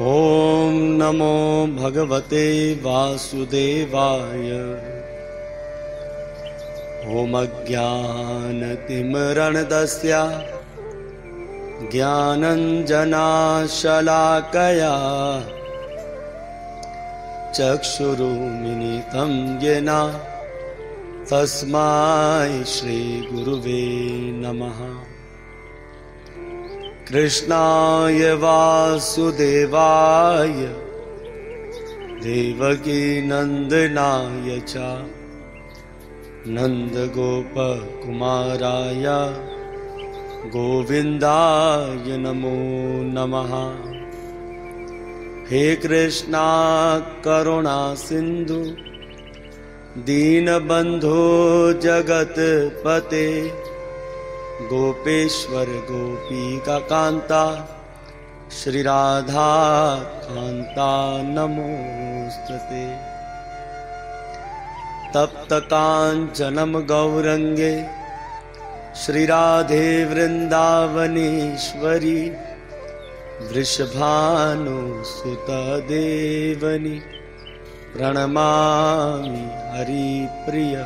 ॐ नमो भगवते वासुदेवाय। ॐमज्ञानतिमरणदस्या ज्ञानञ्जनाशलाकया चक्षुरुमिलितं येन। तस्मै श्रीगुरुवे नमः कृष्णाय वासुदेवाय देवकीनन्दनाय च नन्दगोपकुमाराय गोविन्दाय नमो नमः। हे कृष्णा करुणा सिन्धु दीनबन्धो जगत्पते गोपेश्वर गोपीका कान्ता श्रीराधा कान्ता नमोस्तुते तप्तकाञ्चनं गौरङ्गे श्रीराधे वृन्दावनेश्वरी वृषभानुसुतदेवनि प्रणमामि हरिप्रिय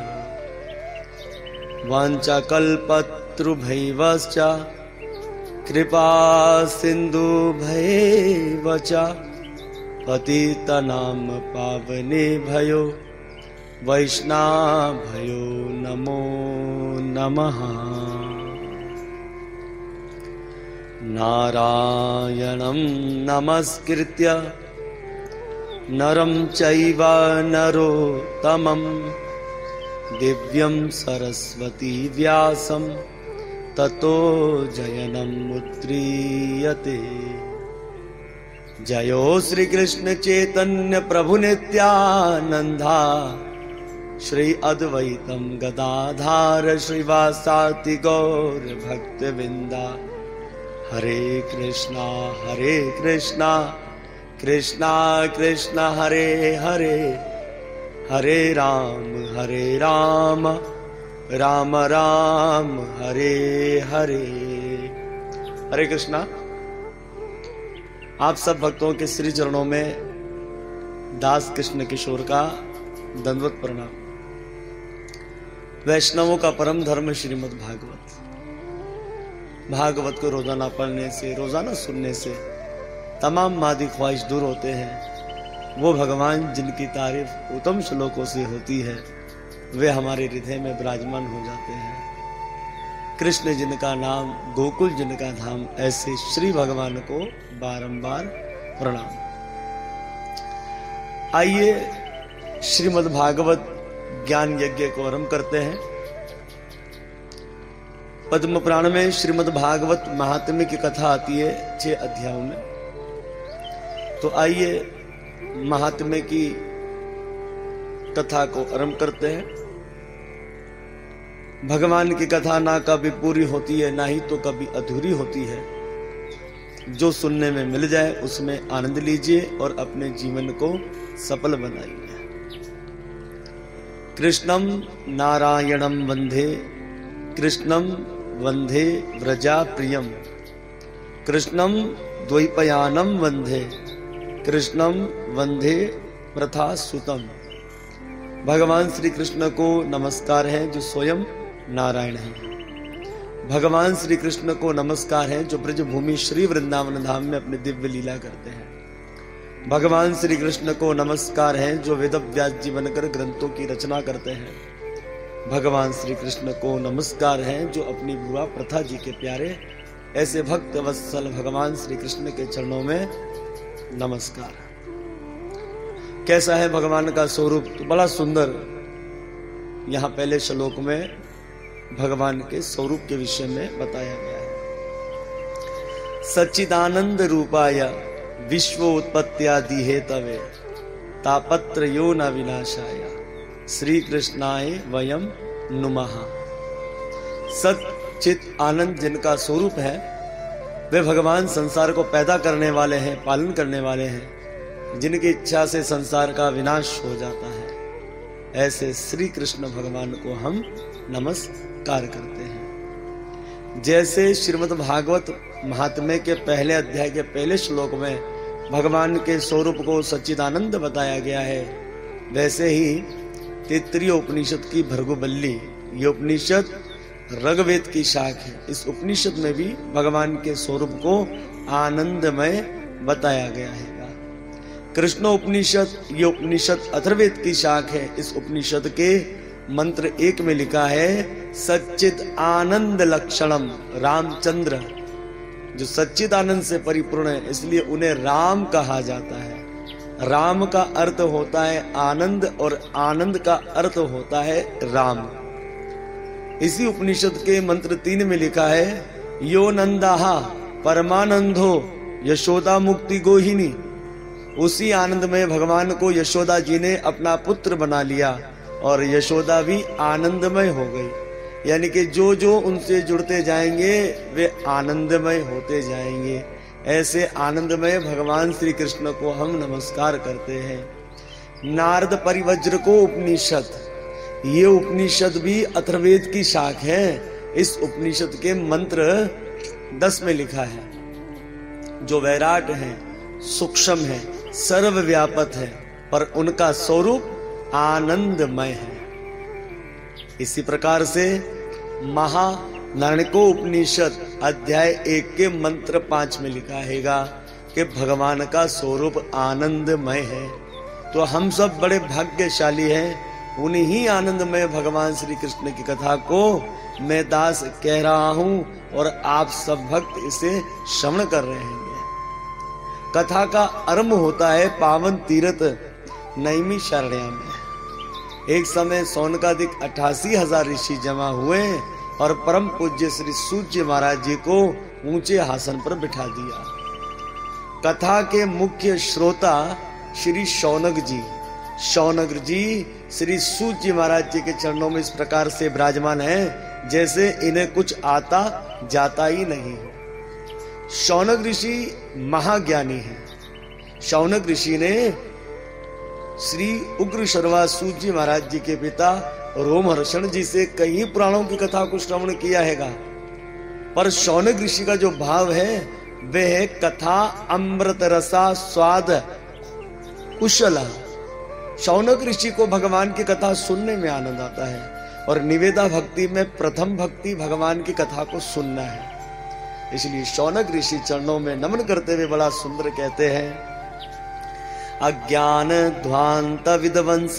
वाञ्छाकल्पतृभैवश्च कृपा सिन्धुभैव च पतितनां पावने भयो। वैष्णाभयो नमो नमः। नारायणं नमस्कृत्य। नरं चैव नरोत्तमं दिव्यं सरस्वती व्यासं ततो जयनमुद्रीयते जयो श्रीकृष्णचैतन्यप्रभुनित्यानन्दा। श्री अद्वैतं गदाधार श्रीवासाति गौरभक्तविन्दा हरे कृष्णा हरे कृष्णा कृष्णा कृष्णा हरे हरे। हरे राम हरे राम राम राम, हरे हरे। हरे कृष्णा, आप सब भक्तों के श्री चरणों में दास कृष्ण किशोर का दंडवत प्रणाम। वैष्णवों का परम धर्म श्रीमद् भागवत। भागवत को रोज़ाना पढ़ने से, रोज़ाना सुनने से तमाम मादी ख्वाहिश दूर होते हैं। वो भगवान जिनकी तारीफ़ उत्तम श्लोकों से होती है। वे हमारे हृदय में विराजमान हो जाते हैं। कृष्ण जिनका नाम, गोकुल जिनका धाम, ऐसे श्री भगवान को बारंबार प्रणाम। आइए श्रीमद् भागवत ज्ञान यज्ञ को आरंभ करते हैं। पद्म पुराण में श्रीमद् भागवत महात्म्य की कथा आती है छह अध्यायों में। तो आइए महात्म्य की कथा को आरंभ करते हैं। भगवान की कथा ना कभी पूरी होती है, ना ही तो कभी अधूरी होती है। जो सुनने में मिल जाए, उसमें आनंद लीजिए और अपने जीवन को सफल बनाइए। कृष्णम नारायणम वंदे कृष्णम वंदे व्रजा प्रियम कृष्णम द्वैपयानम वंदे कृष्णम वंदे प्रथा सुतम भगवान श्री कृष्ण को नमस्कार है, जो स्वयं नारायण है। भगवान श्री कृष्ण को नमस्कार है, जो ब्रज भूमि श्री वृंदावन धाम में अपनी दिव्य लीला करते हैं। भगवान श्री कृष्ण को नमस्कार है, जो वेद व्यास जी बनकर ग्रंथों की रचना करते हैं। भगवान श्री कृष्ण को नमस्कार है, जो अपनी बुआ प्रथा जी के प्यारे, ऐसे भक्त वत्सल भगवान श्री कृष्ण के चरणों में नमस्कार कैसा है भगवान का स्वरूप? तो बड़ा सुंदर। यहाँ पहले श्लोक में भगवान के स्वरूप के विषय में बताया गया है। सच्चिदानंद रूपाय विश्व उत्पत्त्यादि हेतवे तापत्र यो न विनाशाय। श्री कृष्णाय वयम नुमः। सचित आनंद जिनका स्वरूप है, वे भगवान संसार को पैदा करने वाले हैं, पालन करने वाले हैं, जिनकी इच्छा से संसार का विनाश हो जाता है। ऐसे श्री कृष्ण भगवान को हम नमस्कार करते हैं। जैसे श्रीमद् भागवत महात्म्य के पहले अध्याय के पहले श्लोक में भगवान के स्वरूप को सच्चिदानंद बताया गया है, वैसे ही तेतरीय उपनिषद की भर्गुबल्ली ये उपनिषद रगवेद की शाख है। इस उपनिषद में भी भगवान के स्वरूप को आनंदमय बताया गया है। कृष्ण उपनिषद ये उपनिषद अथर्वेद की शाख है। इस उपनिषद के मंत्र एक में लिखा है, सच्चित आनंद लक्षणम, रामचंद्र। जो सच्चित आनंद से परिपूर्ण है, इसलिए उन्हें राम कहा जाता है। राम का अर्थ होता है आनंद और आनंद का अर्थ होता है राम। इसी उपनिषद के मंत्र तीन में लिखा है, यो नंदाहा परमानंदो यशोदा मुक्ति गोहिनी। उसी आनंद में भगवान को यशोदा जी ने अपना पुत्र बना लिया। और यशोदा भी आनंदमय हो गई। यानी कि जो जो उनसे जुड़ते जाएँगे, वे आनंदमय होते जाएँगे। ऐसे आनंदमय भगवान श्री कृष्ण को हम नमस्कार करते हैं। नारद परिवज्र को उपनिषद। ये उपनिषद भी अथर्वेद की शाख है। इस उपनिषद के मंत्र दस में लिखा है। जो वैराट है, सूक्ष्म है सर्वव्यापक है, पर उनका स्वरूप आनंदमय है। इसी प्रकार से महा उपनिषद अध्याय एक के मंत्र पाँच में लिखा हैगा कि भगवान का स्वरूप आनंदमय है। तो हम सब बड़े भाग्यशाली हैं। उन्हीं आनंदमय भगवान श्री कृष्ण की कथा को मैं दास कह रहा हूँ और आप सब भक्त इसे श्रवण कर रहे हैं। कथा का आरंभ होता है पावन तीर्थ नईमी शरणिया में। एक समय सोनकाधिक अठासी हज़ार ऋषि जमा हुए और परम पूज्य श्री सूर्य महाराज जी को ऊँचे आसन पर बिठा दिया। कथा के मुख्य श्रोता श्री शौनक जी। शौनक जी श्री सूर्य महाराज जी के चरणों में इस प्रकार से विराजमान है, जैसे इन्हें कुछ आता जाता ही नहीं। हो शौनक ऋषि महाज्ञानी है। शौनक ऋषि ने श्री उग्र शर्वा सूजी महाराज जी के पिता रोमहर्षण जी से कई पुराणों की कथा को श्रवण किया हैगा। पर शौनक ऋषि का जो भाव है, वह है कथा अमृत रसा स्वाद कुशल। शौनक ऋषि को भगवान की कथा सुनने में आनंद आता है और निवेदा भक्ति में प्रथम भक्ति भगवान की कथा को सुनना है। इसलिए शौनक ऋषि चरणों में नमन करते हुए बड़ा सुंदर कहते हैं अज्ञान ध्वांत विदवंश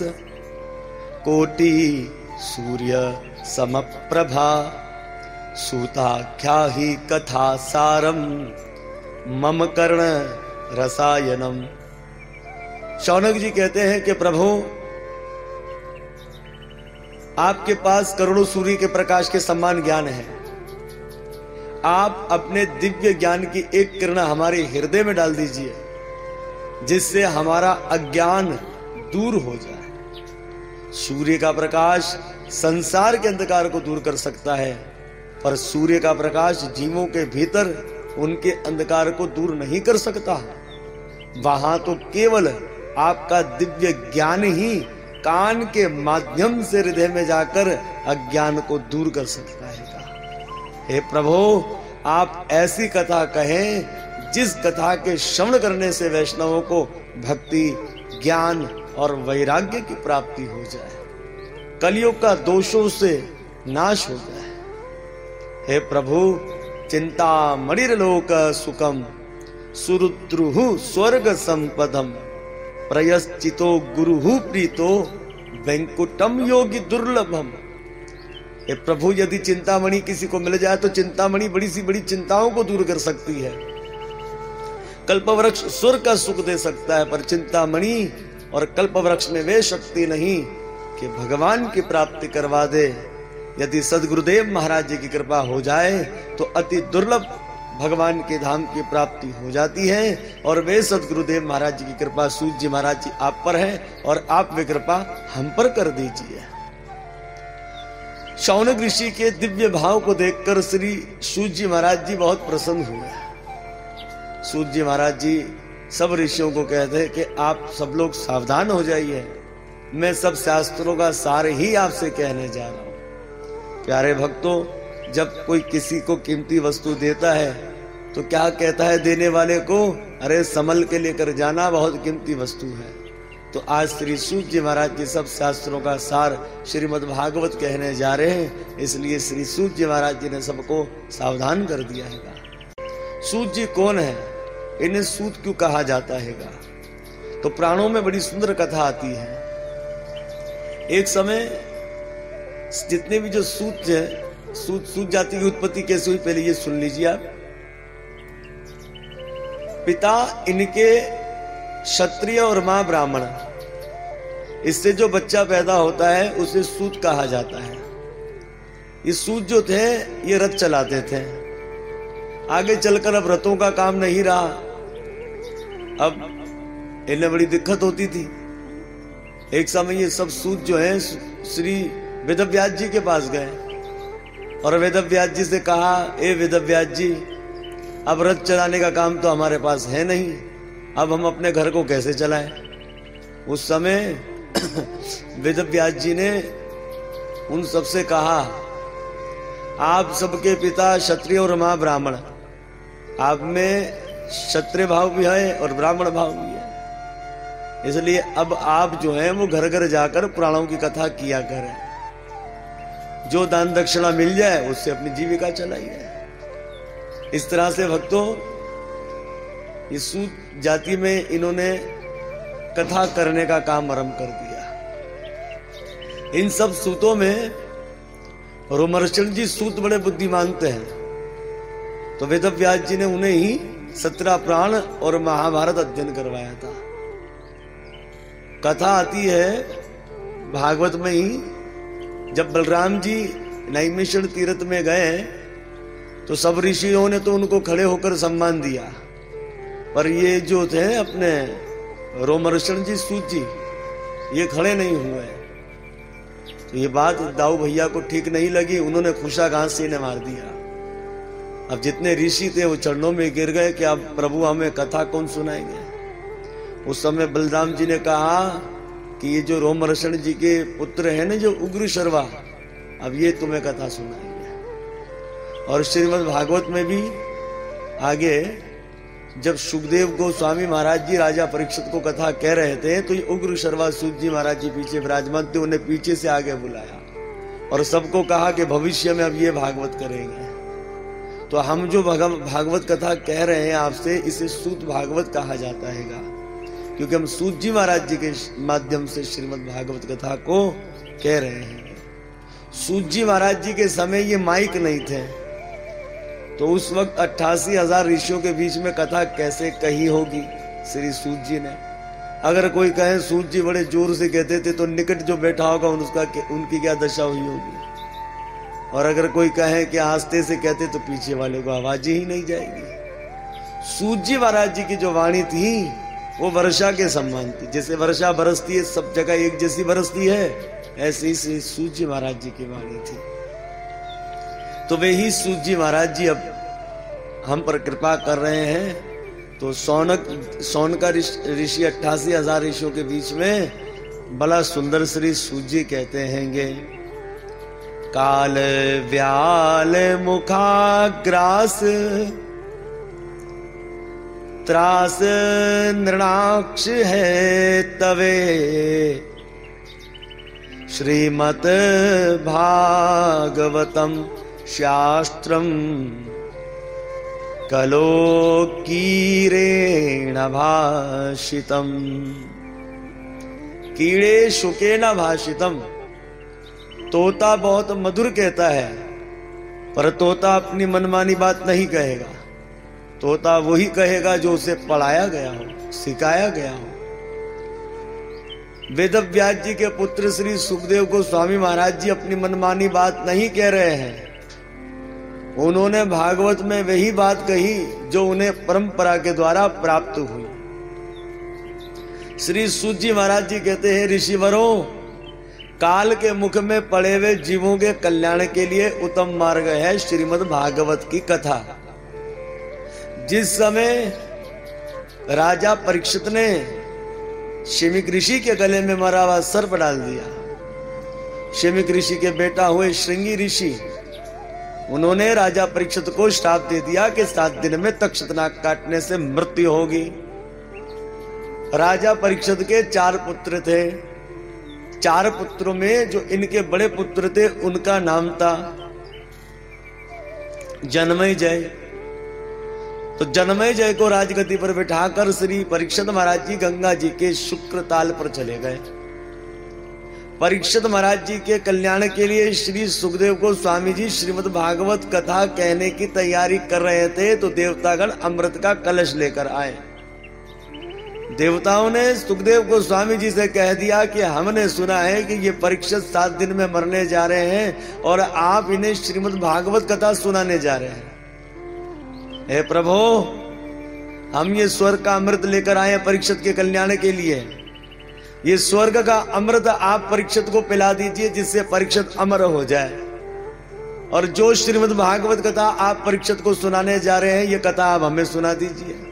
कोटि सूर्य सम प्रभा सूताख्या ही कथा सारम मम कर्ण रसायनम। शौनक जी कहते हैं कि प्रभु, आपके पास करोड़ों सूर्य के प्रकाश के समान ज्ञान है। आप अपने दिव्य ज्ञान की एक किरण हमारे हृदय में डाल दीजिए। जिससे हमारा अज्ञान दूर हो जाए। सूर्य का प्रकाश संसार के अंधकार को दूर कर सकता है, पर सूर्य का प्रकाश जीवों के भीतर उनके अंधकार को दूर नहीं कर सकता। वहाँ तो केवल आपका दिव्य ज्ञान ही कान के माध्यम से हृदय में जाकर अज्ञान को दूर कर सकता है। हे प्रभु, आप ऐसी कथा कहें जिस कथा के श्रवण करने से वैष्णवों को भक्ति, ज्ञान और वैराग्य की प्राप्ति हो जाए। कलियुग का दोषों से नाश हो जाए। हे प्रभु चिंता मणिर्लोक सुखम, सुरुद्रुहु स्वर्ग संपदम, प्रयश्चितो गुरुहु प्रीतो, वेंकुटम योगी दुर्लभम। ये प्रभु, यदि चिंतामणि किसी को मिल जाए तो चिंतामणि बड़ी सी बड़ी चिंताओं को दूर कर सकती है। कल्प वृक्ष सुर का सुख दे सकता है, पर चिंतामणि और कल्प वृक्ष में वे शक्ति नहीं कि भगवान की प्राप्ति करवा दे। यदि सदगुरुदेव महाराज जी की कृपा हो जाए तो अति दुर्लभ भगवान के धाम की प्राप्ति हो जाती है और वे सदगुरुदेव महाराज जी की कृपा, सूर्य जी महाराज जी आप पर है और आप वे कृपा हम पर कर दीजिए। शौनक ऋषि के दिव्य भाव को देखकर श्री सूर्य जी महाराज जी बहुत प्रसन्न हुए। सूर्य महाराज जी, सब ऋषियों को कहते हैं कि आप सब लोग सावधान हो जाइए। मैं सब शास्त्रों का सार ही आपसे कहने जा रहा हूँ। प्यारे भक्तों, जब कोई किसी को कीमती वस्तु देता है तो क्या कहता है देने वाले को, अरे समल के लेकर जाना बहुत कीमती वस्तु है। तो आज श्री सूत जी महाराज जी सब शास्त्रों का सार श्रीमद भागवत कहने जा रहे हैं, इसलिए श्री सूत जी महाराज जी ने सबको सावधान कर दिया है। सूत जी कौन है? इन्हें सूत क्यों कहा जाता है तो प्राणों में बड़ी सुंदर कथा आती है। एक समय, जितने भी जो सूत है, सूत सूत जाति की उत्पत्ति कैसे हुई, पहले ये सुन लीजिए आप। पिता इनके क्षत्रिय और माँ ब्राह्मण। इससे जो बच्चा पैदा होता है, उसे सूत कहा जाता है। ये सूत जो थे, ये रथ चलाते थे। आगे चलकर अब रथों का काम नहीं रहा। अब इन्हें बड़ी दिक्कत होती थी। एक समय ये सब सूत जो है श्री वेदव्यास जी के पास गए। और वेदव्यास जी से कहा, ए वेदव्यास जी, अब रथ चलाने का काम तो हमारे पास है नहीं। अब हम अपने घर को कैसे चलाएँ? उस समय वेदव्यास जी ने उन सबसे कहा, आप सबके पिता क्षत्रिय और माँ ब्राह्मण आप में क्षत्रिय भाव भी है और ब्राह्मण भाव भी है। इसलिए अब आप जो है, वो घर घर जाकर पुराणों की कथा किया करें। जो दान दक्षिणा मिल जाए, उससे अपनी जीविका चलाइए इस तरह से भक्तों सूत जाति में इन्होंने कथा करने का काम आरंभ कर दिया। इन सब सूतों में रोमर्शन जी सूत बड़े बुद्धिमान हैं। तो वेद व्यास जी ने उन्हें ही सत्रह प्राण और महाभारत अध्ययन करवाया था। कथा आती है, भागवत में ही, जब बलराम जी नैमिषण तीर्थ में गए तो सब ऋषियों ने तो उनको खड़े होकर सम्मान दिया। पर ये जो थे अपने रोमर्षण जी सूत जी ये खड़े नहीं हुए। तो ये बात दाऊ भैया को ठीक नहीं लगी, उन्होंने खुशा घास से मार दिया। अब जितने ऋषि थे वो चरणों में गिर गए कि अब प्रभु हमें कथा कौन सुनाएँगे? उस समय बलराम जी ने कहा कि ये जो रोमरसण जी के पुत्र है ना, जो उग्र शर्वा, अब ये तुम्हें कथा सुनाएँगे। और श्रीमद भागवत में भी आगे, जब सुखदेव गोस्वामी महाराज जी राजा परीक्षित को कथा कह रहे थे तो ये उग्र शर्वा सूत जी महाराज जी पीछे विराजमान थे, उन्हें पीछे से आगे बुलाया। और सबको कहा कि भविष्य में अब ये भागवत करेंगे। तो हम जो भागवत कथा कह रहे हैं आपसे, इसे सूत भागवत कहा जाता है क्योंकि हम सूत जी महाराज जी के माध्यम से श्रीमद भागवत कथा को कह रहे हैं। सूत जी महाराज जी के समय ये माइक नहीं थे। तो उस वक्त अट्ठासी हज़ार ऋषियों के बीच में कथा कैसे कही होगी, श्री सूत जी ने? अगर कोई कहे, सूत जी बड़े ज़ोर से कहते थे तो निकट जो बैठा होगा उसका उनकी क्या दशा हुई होगी? और अगर कोई कहे कि आस्ते से कहते तो पीछे वाले को आवाज़ ही नहीं जाएगी। सूत जी महाराज जी की जो वाणी थी, वो वर्षा के सम्मान थी। जैसे वर्षा बरसती है, सब जगह एक जैसी बरसती है, ऐसे ही सूर्य महाराज जी की वाणी थी। तो वे ही सूर्य महाराज जी अब हम पर कृपा कर रहे हैं। तो सौनक सौन का ऋषि अट्ठासी हज़ार ऋषियों के बीच में बड़ा सुंदर श्री सूजी कहते हैंगे। काल व्याल मुखाग्रास, त्रास नृणाक्ष है तवे। श्रीमत भागवतम शास्त्रम कलो कीरेण भाषितम। कीड़े शुके न भाषितम। तोता बहुत मधुर कहता है, पर तोता अपनी मनमानी बात नहीं कहेगा। तोता वही कहेगा जो उसे पढ़ाया गया हो, सिखाया गया हो। वेद व्यास जी के पुत्र श्री सुखदेव को स्वामी महाराज जी अपनी मनमानी बात नहीं कह रहे हैं। उन्होंने भागवत में वही बात कही जो उन्हें परंपरा के द्वारा प्राप्त हुई। श्री सूजी महाराज जी कहते हैं, ऋषिवरों काल के मुख में पड़े हुए जीवों के कल्याण के लिए उत्तम मार्ग है श्रीमद भागवत की कथा। जिस समय राजा परीक्षित ने शिमिक ऋषि के गले में मरा हुआ सर्प डाल दिया। शिमिक ऋषि के बेटा हुए श्रृंगी ऋषि, उन्होंने राजा परीक्षित को श्राप दे दिया कि सात दिन में तक्षतनाग काटने से मृत्यु होगी। राजा परीक्षित के चार पुत्र थे। चार पुत्रों में जो इनके बड़े पुत्र थे, उनका नाम था जन्मय जय। तो जन्मय जय को राजगति पर बिठाकर श्री परीक्षित महाराज जी गंगा जी के शुक्र ताल पर चले गए। परीक्षित महाराज जी के कल्याण के लिए श्री सुखदेव को स्वामी जी श्रीमद भागवत कथा कहने की तैयारी कर रहे थे तो देवतागण अमृत का कलश लेकर आए। देवताओं ने सुखदेव को स्वामी जी से कह दिया कि हमने सुना है कि ये परीक्षित सात दिन में मरने जा रहे हैं और आप इन्हें श्रीमद भागवत कथा सुनाने जा रहे हैं। हे प्रभु, हम ये स्वर्ग का अमृत लेकर आए परीक्षित के कल्याण के लिए। ये स्वर्ग का अमृत आप परीक्षित को पिला दीजिए जिससे परीक्षित अमर हो जाए। और जो श्रीमद भागवत कथा आप परीक्षित को सुनाने जा रहे हैं, ये कथा आप हमें सुना दीजिए।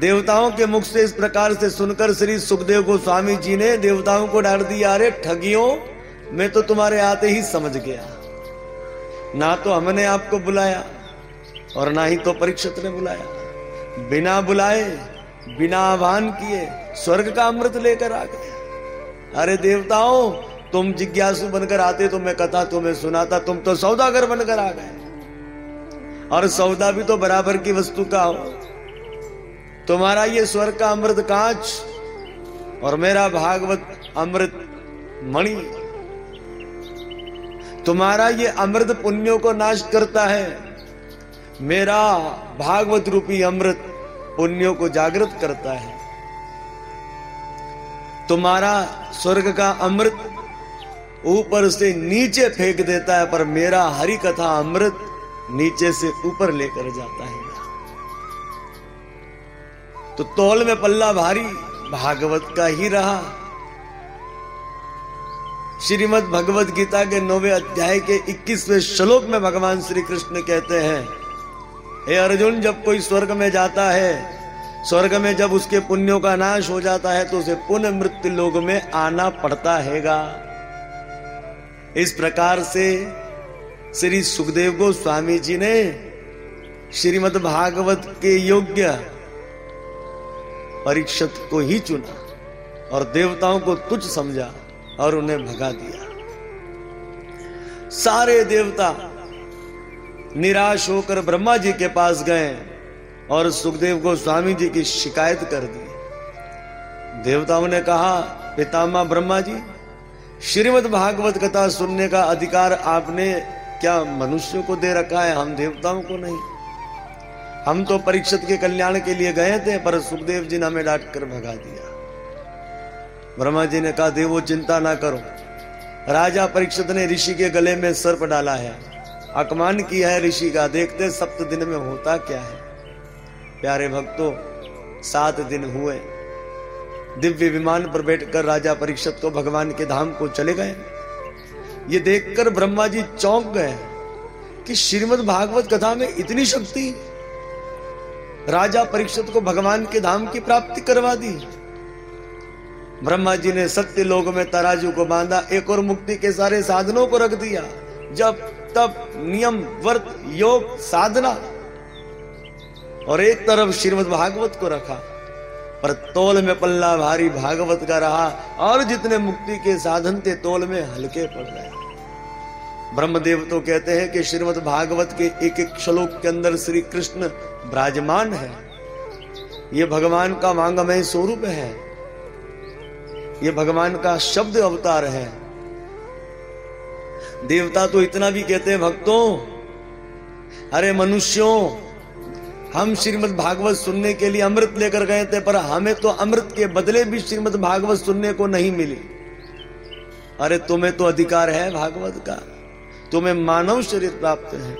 देवताओं के मुख से इस प्रकार से सुनकर श्री सुखदेव गोस्वामी जी ने देवताओं को डाल दिया, अरे ठगियों, मैं तो तुम्हारे आते ही समझ गया। ना तो हमने आपको बुलाया और ना ही तो परीक्षित ने बुलाया। बिना बुलाए, बिना आह्वान किए स्वर्ग का अमृत लेकर आ गए अरे देवताओं, तुम जिज्ञासु बनकर आते तो मैं कथा तुम्हें सुनाता, तुम तो सौदागर बनकर आ गए। और सौदा भी तो बराबर की वस्तु का हो। तुम्हारा ये स्वर्ग का अमृत कांच और मेरा भागवत अमृत मणि। तुम्हारा ये अमृत पुण्यों को नाश करता है। मेरा भागवत रूपी अमृत पुण्यों को जागृत करता है। तुम्हारा स्वर्ग का अमृत ऊपर से नीचे फेंक देता है, पर मेरा हरि कथा अमृत नीचे से ऊपर लेकर जाता है। तो तौल में पल्ला भारी, भागवत का ही रहा। श्रीमद भगवत गीता के नौवे अध्याय के 21वें श्लोक में भगवान श्री कृष्ण कहते हैं, हे अर्जुन, जब कोई स्वर्ग में जाता है, स्वर्ग में जब उसके पुण्यों का नाश हो जाता है तो उसे पुनः मृत्यु लोग में आना पड़ता हैगा। इस प्रकार से श्री सुखदेव को स्वामी जी ने श्रीमद भागवत के योग्य परीक्षित को ही चुना और देवताओं को तुच्छ समझा और उन्हें भगा दिया। सारे देवता निराश होकर ब्रह्मा जी के पास गए और सुखदेव को स्वामी जी की शिकायत कर दी। देवताओं ने कहा, पितामह ब्रह्मा जी, श्रीमद भागवत कथा सुनने का अधिकार आपने क्या मनुष्यों को दे रखा है, हम देवताओं को नहीं। हम तो परीक्षित के कल्याण के लिए गए थे, पर सुखदेव जी ने हमें डांट कर भगा दिया। ब्रह्मा जी ने कहा, देवो, चिंता ना करो। राजा परीक्षित ने ऋषि के गले में सर्प डाला है, अपमान किया है ऋषि का। देखते सप्त दिन में होता क्या है? प्यारे भक्तों, सात दिन हुए। दिव्य विमान पर बैठकर राजा परीक्षित को भगवान के धाम को चले गए। ये देखकर ब्रह्मा जी चौंक गए कि श्रीमद भागवत कथा में इतनी शक्ति राजा परीक्षित को भगवान के धाम की प्राप्ति करवा दी। ब्रह्मा जी ने सत्य लोग में तराजू को बांधा, एक और मुक्ति के सारे साधनों को रख दिया। जब तब नियम, वर्त, योग, साधना। और एक तरफ़ श्रीमद भागवत को रखा, पर तोल में पल्ला भारी भागवत का रहा, और जितने मुक्ति के साधन थे, तोल में हल्के पड़ गए। ब्रह्मदेव तो कहते हैं कि श्रीमद भागवत के एक एक श्लोक के अंदर श्री कृष्ण विराजमान है। ये भगवान का मांगमय स्वरूप है। ये भगवान का शब्द अवतार है। देवता तो इतना भी कहते हैं, भक्तों, अरे मनुष्यों, हम श्रीमद भागवत सुनने के लिए अमृत लेकर गए थे, पर हमें तो अमृत के बदले भी श्रीमद भागवत सुनने को नहीं मिली। अरे तुम्हें तो अधिकार है भागवत का। तुम्हें मानव शरीर प्राप्त है।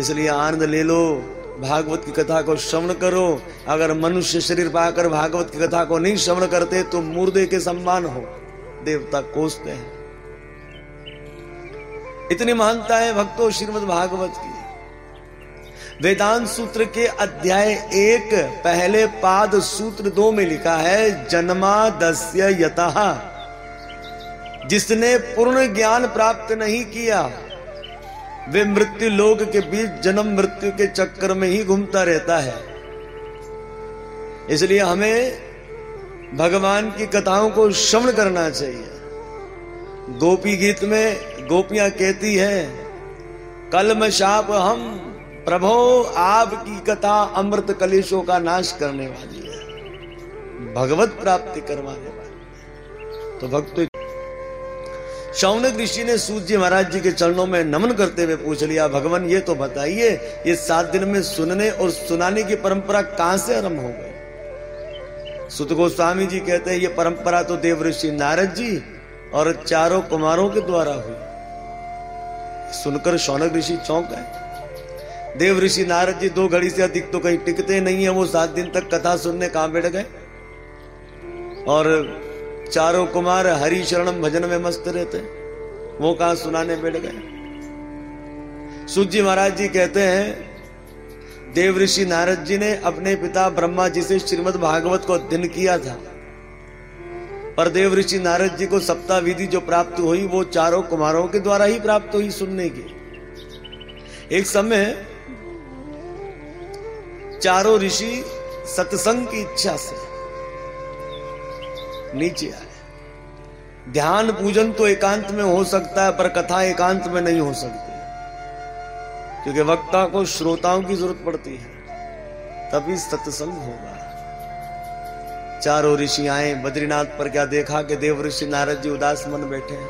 इसलिए आनंद ले लो। भागवत की कथा को श्रवण करो। अगर मनुष्य शरीर पाकर भागवत की कथा को नहीं श्रवण करते तो मुर्दे के सम्मान हो। देवता कोसते हैं। इतनी महानता है भक्तों श्रीमद भागवत की। वेदांत सूत्र के अध्याय एक, पहले पाद सूत्र दो में लिखा है जन्मा दस्य जिसने पूर्ण ज्ञान प्राप्त नहीं किया वे मृत्यु लोक के बीच जन्म मृत्यु के चक्कर में ही घूमता रहता है। इसलिए हमें भगवान की कथाओं को श्रवण करना चाहिए। गोपी गीत में गोपियाँ कहती है, कलम शाप हम, प्रभो आपकी कथा अमृत कलेशों का नाश करने वाली है। भगवत प्राप्ति करवाने वाली है। तो भक्त शौनक ऋषि ने सूर्य महाराज जी के चरणों में नमन करते हुए पूछ लिया, भगवान, ये तो बताइए, ये सात दिन में सुनने और सुनाने की परंपरा कहाँ से आरंभ हो गई? सुत गोस्वामी जी कहते हैं, ये परंपरा तो देव ऋषि नारद जी और चारों कुमारों के द्वारा हुई। सुनकर शौनक ऋषि चौंक गए। देव ऋषि नारद जी दो घड़ी से अधिक तो कहीं टिकते नहीं है, वो सात दिन तक कथा सुनने कहाँ बैठ गए? और चारों कुमार हरि शरणम भजन में मस्त रहते वो कहा सुनाने बैठ गए? सूजी महाराज जी कहते हैं, देव ऋषि नारद जी ने अपने पिता ब्रह्मा जी से श्रीमद भागवत को अध्ययन किया था। पर देव ऋषि नारद जी को सप्ताह विधि जो प्राप्त हुई, वो चारों कुमारों के द्वारा ही प्राप्त हुई सुनने की। एक समय चारों ऋषि सत्संग की इच्छा से नीचे आए। ध्यान पूजन तो एकांत में हो सकता है, पर कथा एकांत में नहीं हो सकती। क्योंकि वक्ता को श्रोताओं की ज़रूरत पड़ती है, तभी सत्संग होगा। चारों ऋषि आए, बद्रीनाथ पर क्या देखा कि देव ऋषि नारद जी उदास मन बैठे हैं?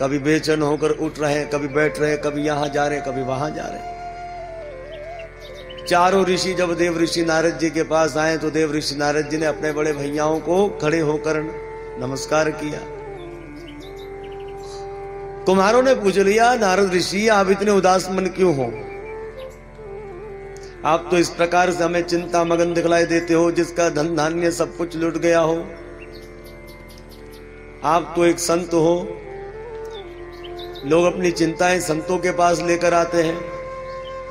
कभी बेचैन होकर उठ रहे हैं, कभी बैठ रहे हैं, कभी यहाँ जा रहे हैं, कभी वहाँ जा रहे चारों ऋषि जब देव ऋषि नारद जी के पास आए तो देव ऋषि नारद जी ने अपने बड़े भैयाओं को खड़े होकर नमस्कार किया। कुमारों ने पूछ लिया, नारद ऋषि, आप इतने उदास मन क्यों हो? आप तो इस प्रकार से हमें चिंता मगन दिखलाई देते हो, जिसका धन धान्य सब कुछ लुट गया हो। आप तो एक संत हो। लोग अपनी चिंताएँ संतों के पास लेकर आते हैं।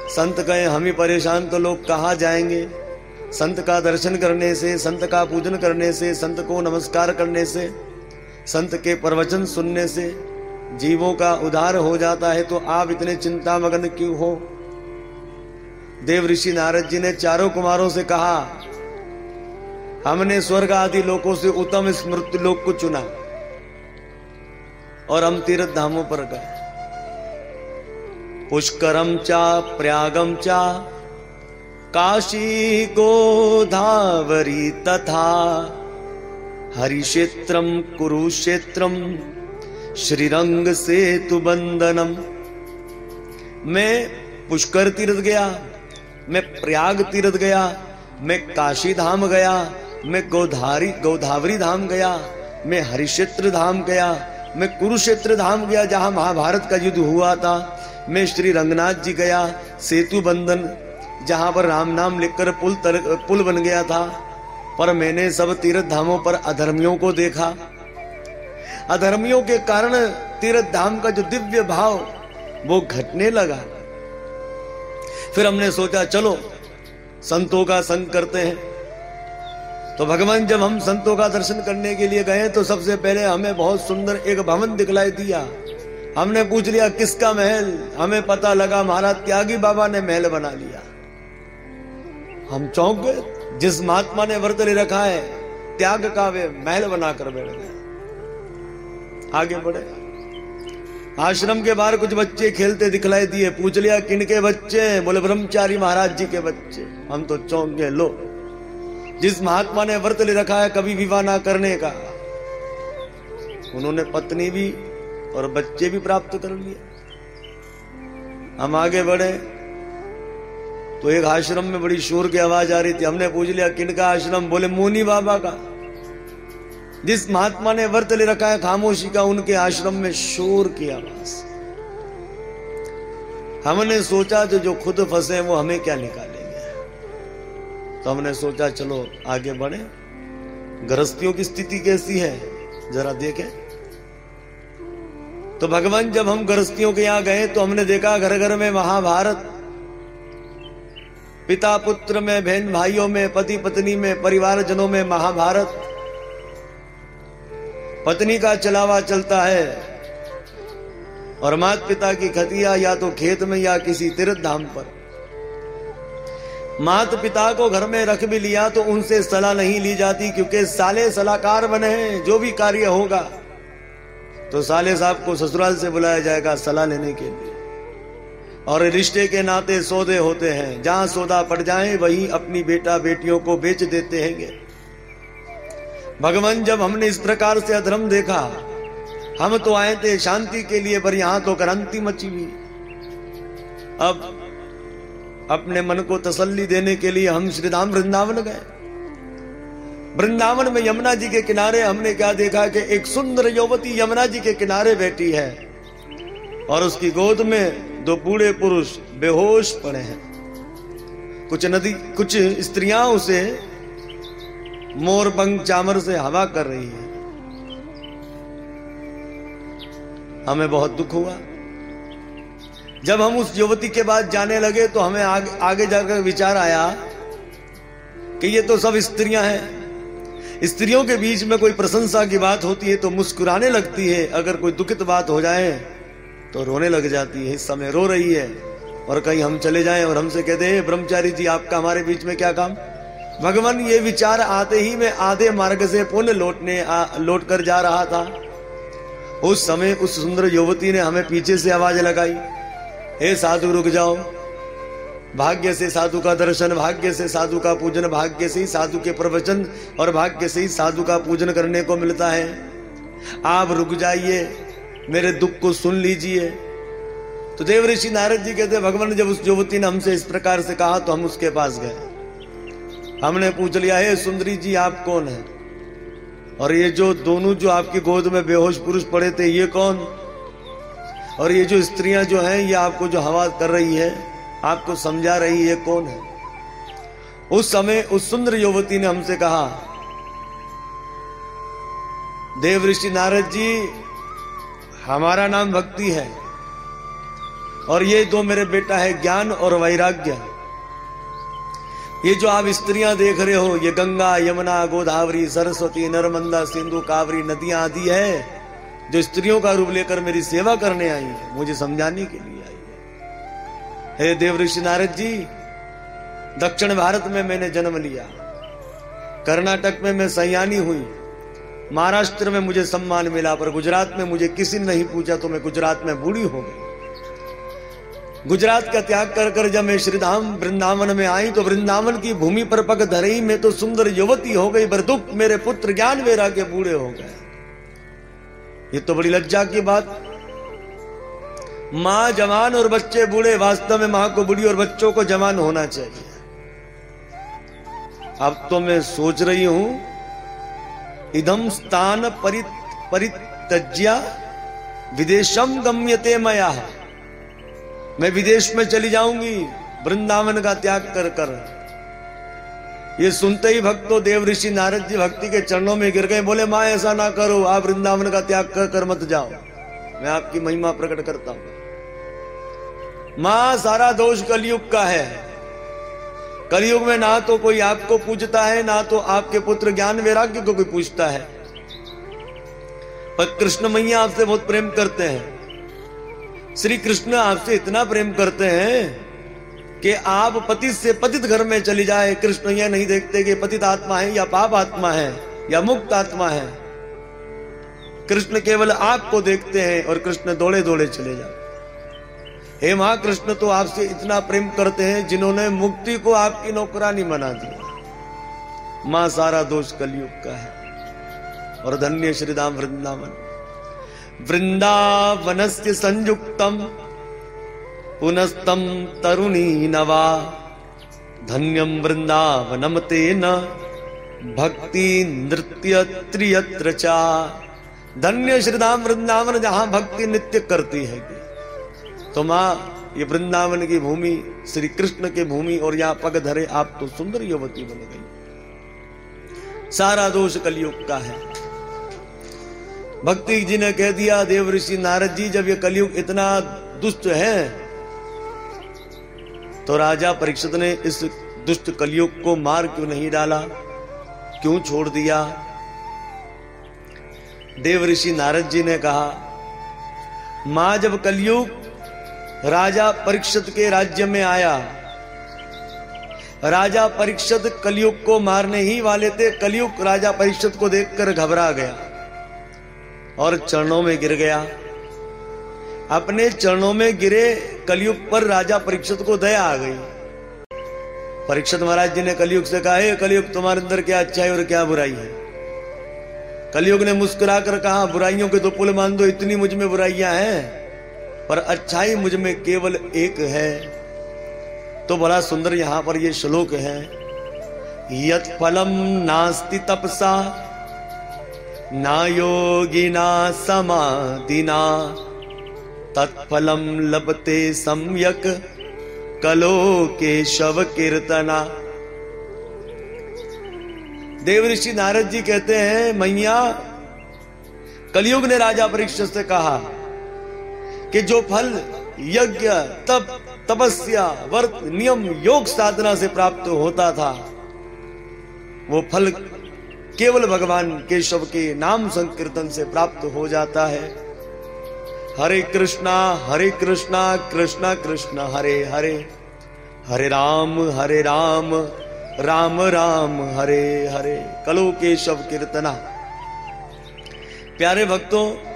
संत कहे, हम ही परेशान तो लोग कहा जाएँगे? संत का दर्शन करने से, संत का पूजन करने से, संत को नमस्कार करने से, संत के प्रवचन सुनने से जीवों का उद्धार हो जाता है तो आप इतने चिंता मगन क्यों हो? देव ऋषि नारद जी ने चारों कुमारों से कहा, हमने स्वर्ग आदि लोकों से उत्तम स्मृति लोक को चुना और हम तीर्थ धामों पर गए। पुष्करम चा प्रयागम चा काशी गोधावरी तथा हरिक्षेत्रम कुरुक्षेत्रम श्रीरंग सेतु बंदनम मैं पुष्कर तीर्थ गया, मैं प्रयाग तीर्थ गया, मैं काशी धाम गया, मैं गोधारी गोधावरी धाम गया, मैं हरिक्षेत्र धाम गया, मैं कुरुक्षेत्र धाम गया, जहाँ महाभारत का युद्ध हुआ था। मैं श्री रंगनाथ जी गया सेतु बंधन जहाँ पर राम नाम लिखकर पुल तर, पुल बन गया था। पर मैंने सब तीर्थ धामों पर अधर्मियों को देखा। अधर्मियों के कारण तीर्थ धाम का जो दिव्य भाव वो घटने लगा। फिर हमने सोचा चलो संतों का संग करते हैं। तो भगवान जब हम संतों का दर्शन करने के लिए गए तो सबसे पहले हमें बहुत सुंदर एक भवन दिखलाई दिया। हमने पूछ लिया, किसका महल? हमें पता लगा महाराज त्यागी बाबा ने महल बना लिया। हम चौंक गए। जिस महात्मा ने व्रत ले रखा है, त्याग का वे महल बनाकर बैठ गए। आगे बढ़े। आश्रम के बाहर कुछ बच्चे खेलते दिखलाई दिए। पूछ लिया किनके बच्चे बोले, ब्रह्मचारी महाराज जी के बच्चे। हम तो चौंक गए, लो। जिस महात्मा ने व्रत ले रखा है, कभी विवाह ना करने का। उन्होंने पत्नी भी और बच्चे भी प्राप्त कर लिए। हम आगे बढ़े तो एक आश्रम में बड़ी शोर की आवाज़ आ रही थी। हमने पूछ लिया किनका आश्रम? बोले, मोनी बाबा का। जिस महात्मा ने व्रत ले रखा है, खामोशी का, उनके आश्रम में शोर की आवाज़। हमने सोचा जो जो खुद फंसे, वो हमें क्या निकालेंगे? तो हमने सोचा, चलो, आगे बढ़े। गृहस्थियों की स्थिति कैसी है? जरा देखें। तो भगवान, जब हम गृहस्थियों के यहाँ गए तो हमने देखा घर घर में महाभारत। पिता, पुत्र में, बहन, भाइयों में, पति, पत्नी में परिवार जनों में महाभारत। पत्नी का चलावा चलता है, और मात पिता की खतिया या तो खेत में या किसी तीर्थ धाम पर। मात पिता को घर में रख भी लिया तो उनसे सलाह नहीं ली जाती, क्योंकि साले सलाहकार बने हैं, जो भी कार्य होगा। तो साले साहब को ससुराल से बुलाया जाएगा सलाह लेने के लिए। और रिश्ते के नाते सौदे होते हैं। जहाँ सौदा पड़ जाए, वहीं अपनी बेटा बेटियों को बेच देते हैं भगवान, जब हमने इस प्रकार से अधर्म देखा, हम तो आए थे शांति के लिए पर यहाँ तो क्रांति मची हुई। अब अपने मन को तसल्ली देने के लिए हम श्री राम वृंदावन गए। वृंदावन में यमुना जी के किनारे हमने क्या देखा कि एक सुंदर युवती यमुना जी के किनारे बैठी है और उसकी गोद में दो बूढ़े पुरुष बेहोश पड़े हैं। कुछ नदी कुछ स्त्रियाँ उसे मोर पंख चामर से हवा कर रही है। हमें बहुत दुख हुआ। जब हम उस युवती के बाद जाने लगे तो हमें आगे, आगे जाकर विचार आया कि ये तो सब स्त्रियाँ हैं। स्त्रियों के बीच में कोई प्रशंसा की बात होती है तो मुस्कुराने लगती है। अगर कोई दुखित बात हो जाए तो रोने लग जाती है। इस समय रो रही है और कहीं हम चले जाएँ और हमसे कहते हैं, ब्रह्मचारी जी, आपका हमारे बीच में क्या काम? भगवान, ये विचार आते ही मैं आधे मार्ग से पुण्य लौटने लौट कर जा रहा था। उस समय उस सुंदर युवती ने हमें पीछे से आवाज़ लगाई, हे साधु, रुक जाओ। भाग्य से साधु का दर्शन, भाग्य से साधु का पूजन, भाग्य से ही साधु के प्रवचन और भाग्य से ही साधु का पूजन करने को मिलता है। आप रुक जाइए, मेरे दुख को सुन लीजिए। तो देव ऋषि नारद जी कहते, भगवान जब उस युवती ने हमसे इस प्रकार से कहा तो हम उसके पास गए। हमने पूछ लिया, है सुंदरी जी, आप कौन है? और ये जो दोनों जो आपकी गोद में बेहोश पुरुष पड़े थे, ये कौन? और ये जो स्त्रियाँ जो हैं, ये आपको जो हवा कर रही है आपको समझा रही है कौन है? उस समय उस सुंदर युवती ने हमसे कहा, देव ऋषि नारद जी, हमारा नाम भक्ति है और ये दो मेरे बेटा है ज्ञान और वैराग्य। ये जो आप स्त्रियाँ देख रहे हो, ये गंगा, यमुना, गोदावरी, सरस्वती, नर्मदा, सिंधु, कावरी, नदियाँ आदि है, जो स्त्रियों का रूप लेकर मेरी सेवा करने आई है, मुझे समझाने के लिए आई है देव ऋषि नारद जी, दक्षिण भारत में मैंने जन्म लिया। कर्नाटक में मैं सयानी हुई। महाराष्ट्र में मुझे सम्मान मिला, पर गुजरात में मुझे किसी ने नहीं पूछा तो मैं गुजरात में बूढ़ी हो गई। गुजरात का त्याग कर कर जब मैं श्रीधाम वृंदावन में आई तो वृंदावन की भूमि पर पग धरई में तो सुंदर युवती हो गई, पर दुख मेरे पुत्र ज्ञान वेरा के बूढ़े हो गए। ये तो बड़ी लज्जा की बात। माँ जवान और बच्चे बूढ़े वास्तव में माँ को, बूढ़ी और बच्चों को जवान होना चाहिए। अब तो मैं सोच रही हूँ इदम स्थान परित, परित्यज्या विदेशम गम्यते मया। मैं विदेश में चली जाऊँगी, वृंदावन का त्याग कर कर। ये सुनते ही भक्तों, देव ऋषि नारद जी भक्ति के चरणों में गिर गए, बोले, माँ, ऐसा ना करो, आप वृंदावन का त्याग कर कर मत जाओ। मैं आपकी महिमा प्रकट करता हूँ। माँ, सारा दोष कलयुग का है। कलयुग में ना तो कोई आपको पूछता है, ना तो आपके पुत्र ज्ञान वैराग्य को कोई पूछता है। पर कृष्ण मैया आपसे बहुत प्रेम करते हैं। श्री कृष्ण आपसे इतना प्रेम करते हैं कि आप पतित से पतित घर में चली जाए। कृष्ण यह नहीं देखते कि पतित आत्मा है या पाप आत्मा है या मुक्त आत्मा है। कृष्ण केवल आपको देखते हैं और कृष्ण दौड़े दौड़े चले जाते हे माँ कृष्ण तो आपसे इतना प्रेम करते हैं जिन्होंने मुक्ति को आपकी नौकरानी बना दिया माँ सारा दोष कलयुग का है और धन्य श्रीदाम वृंदावन। वृंदावनस्य संयुक्तम पुनस्तम तरुणी नवा। धन्यम वृंदावनम तेन भक्ति नृत्य त्रियत्र धन्य श्रीधाम वृंदावन, जहाँ भक्ति नित्य करती है। तो माँ ये वृंदावन की भूमि श्री कृष्ण की भूमि और यहाँ पग धरे आप तो सुंदर युवती बन गई। सारा दोष कलयुग का है। भक्ति जी ने कह दिया, देव ऋषि नारद जी, जब ये कलयुग इतना दुष्ट है तो राजा परीक्षित ने इस दुष्ट कलयुग को मार क्यों नहीं डाला? क्यों छोड़ दिया? देव ऋषि नारद जी ने कहा, माँ, जब कलयुग राजा परीक्षित के राज्य में आया। राजा परीक्षित कलयुग को मारने ही वाले थे, कलयुग राजा परीक्षित को देखकर घबरा गया और चरणों में गिर गया। अपने चरणों में गिरे, कलयुग पर राजा परीक्षित को दया आ गई। परीक्षित महाराज जी ने कलयुग से कहा कलयुग, तुम्हारे अंदर क्या अच्छाई और क्या बुराई है? कलयुग ने मुस्कुराकर कहा, बुराइयों के तो पुल मान दो, इतनी मुझमें बुराइयाँ हैं। पर अच्छाई मुझमें केवल एक है। तो बड़ा सुंदर यहाँ पर ये श्लोक है, यत फलम नास्ति तपसा, ना योगिना समाधिना तत्फलम लपते सम्यक कलो के शव कीर्तना। देव ऋषि नारद जी कहते हैं, मैया, कलयुग ने राजा परीक्षित से कहा कि जो फल, यज्ञ, तप, तपस्या, वर्त, नियम, योग साधना से प्राप्त होता था, वो फल केवल भगवान केशव के नाम संकीर्तन से प्राप्त हो जाता है। हरे कृष्णा हरे कृष्णा कृष्णा कृष्णा, हरे हरे हरे राम हरे राम राम राम, हरे हरे। कलो केशव कीर्तना। प्यारे भक्तों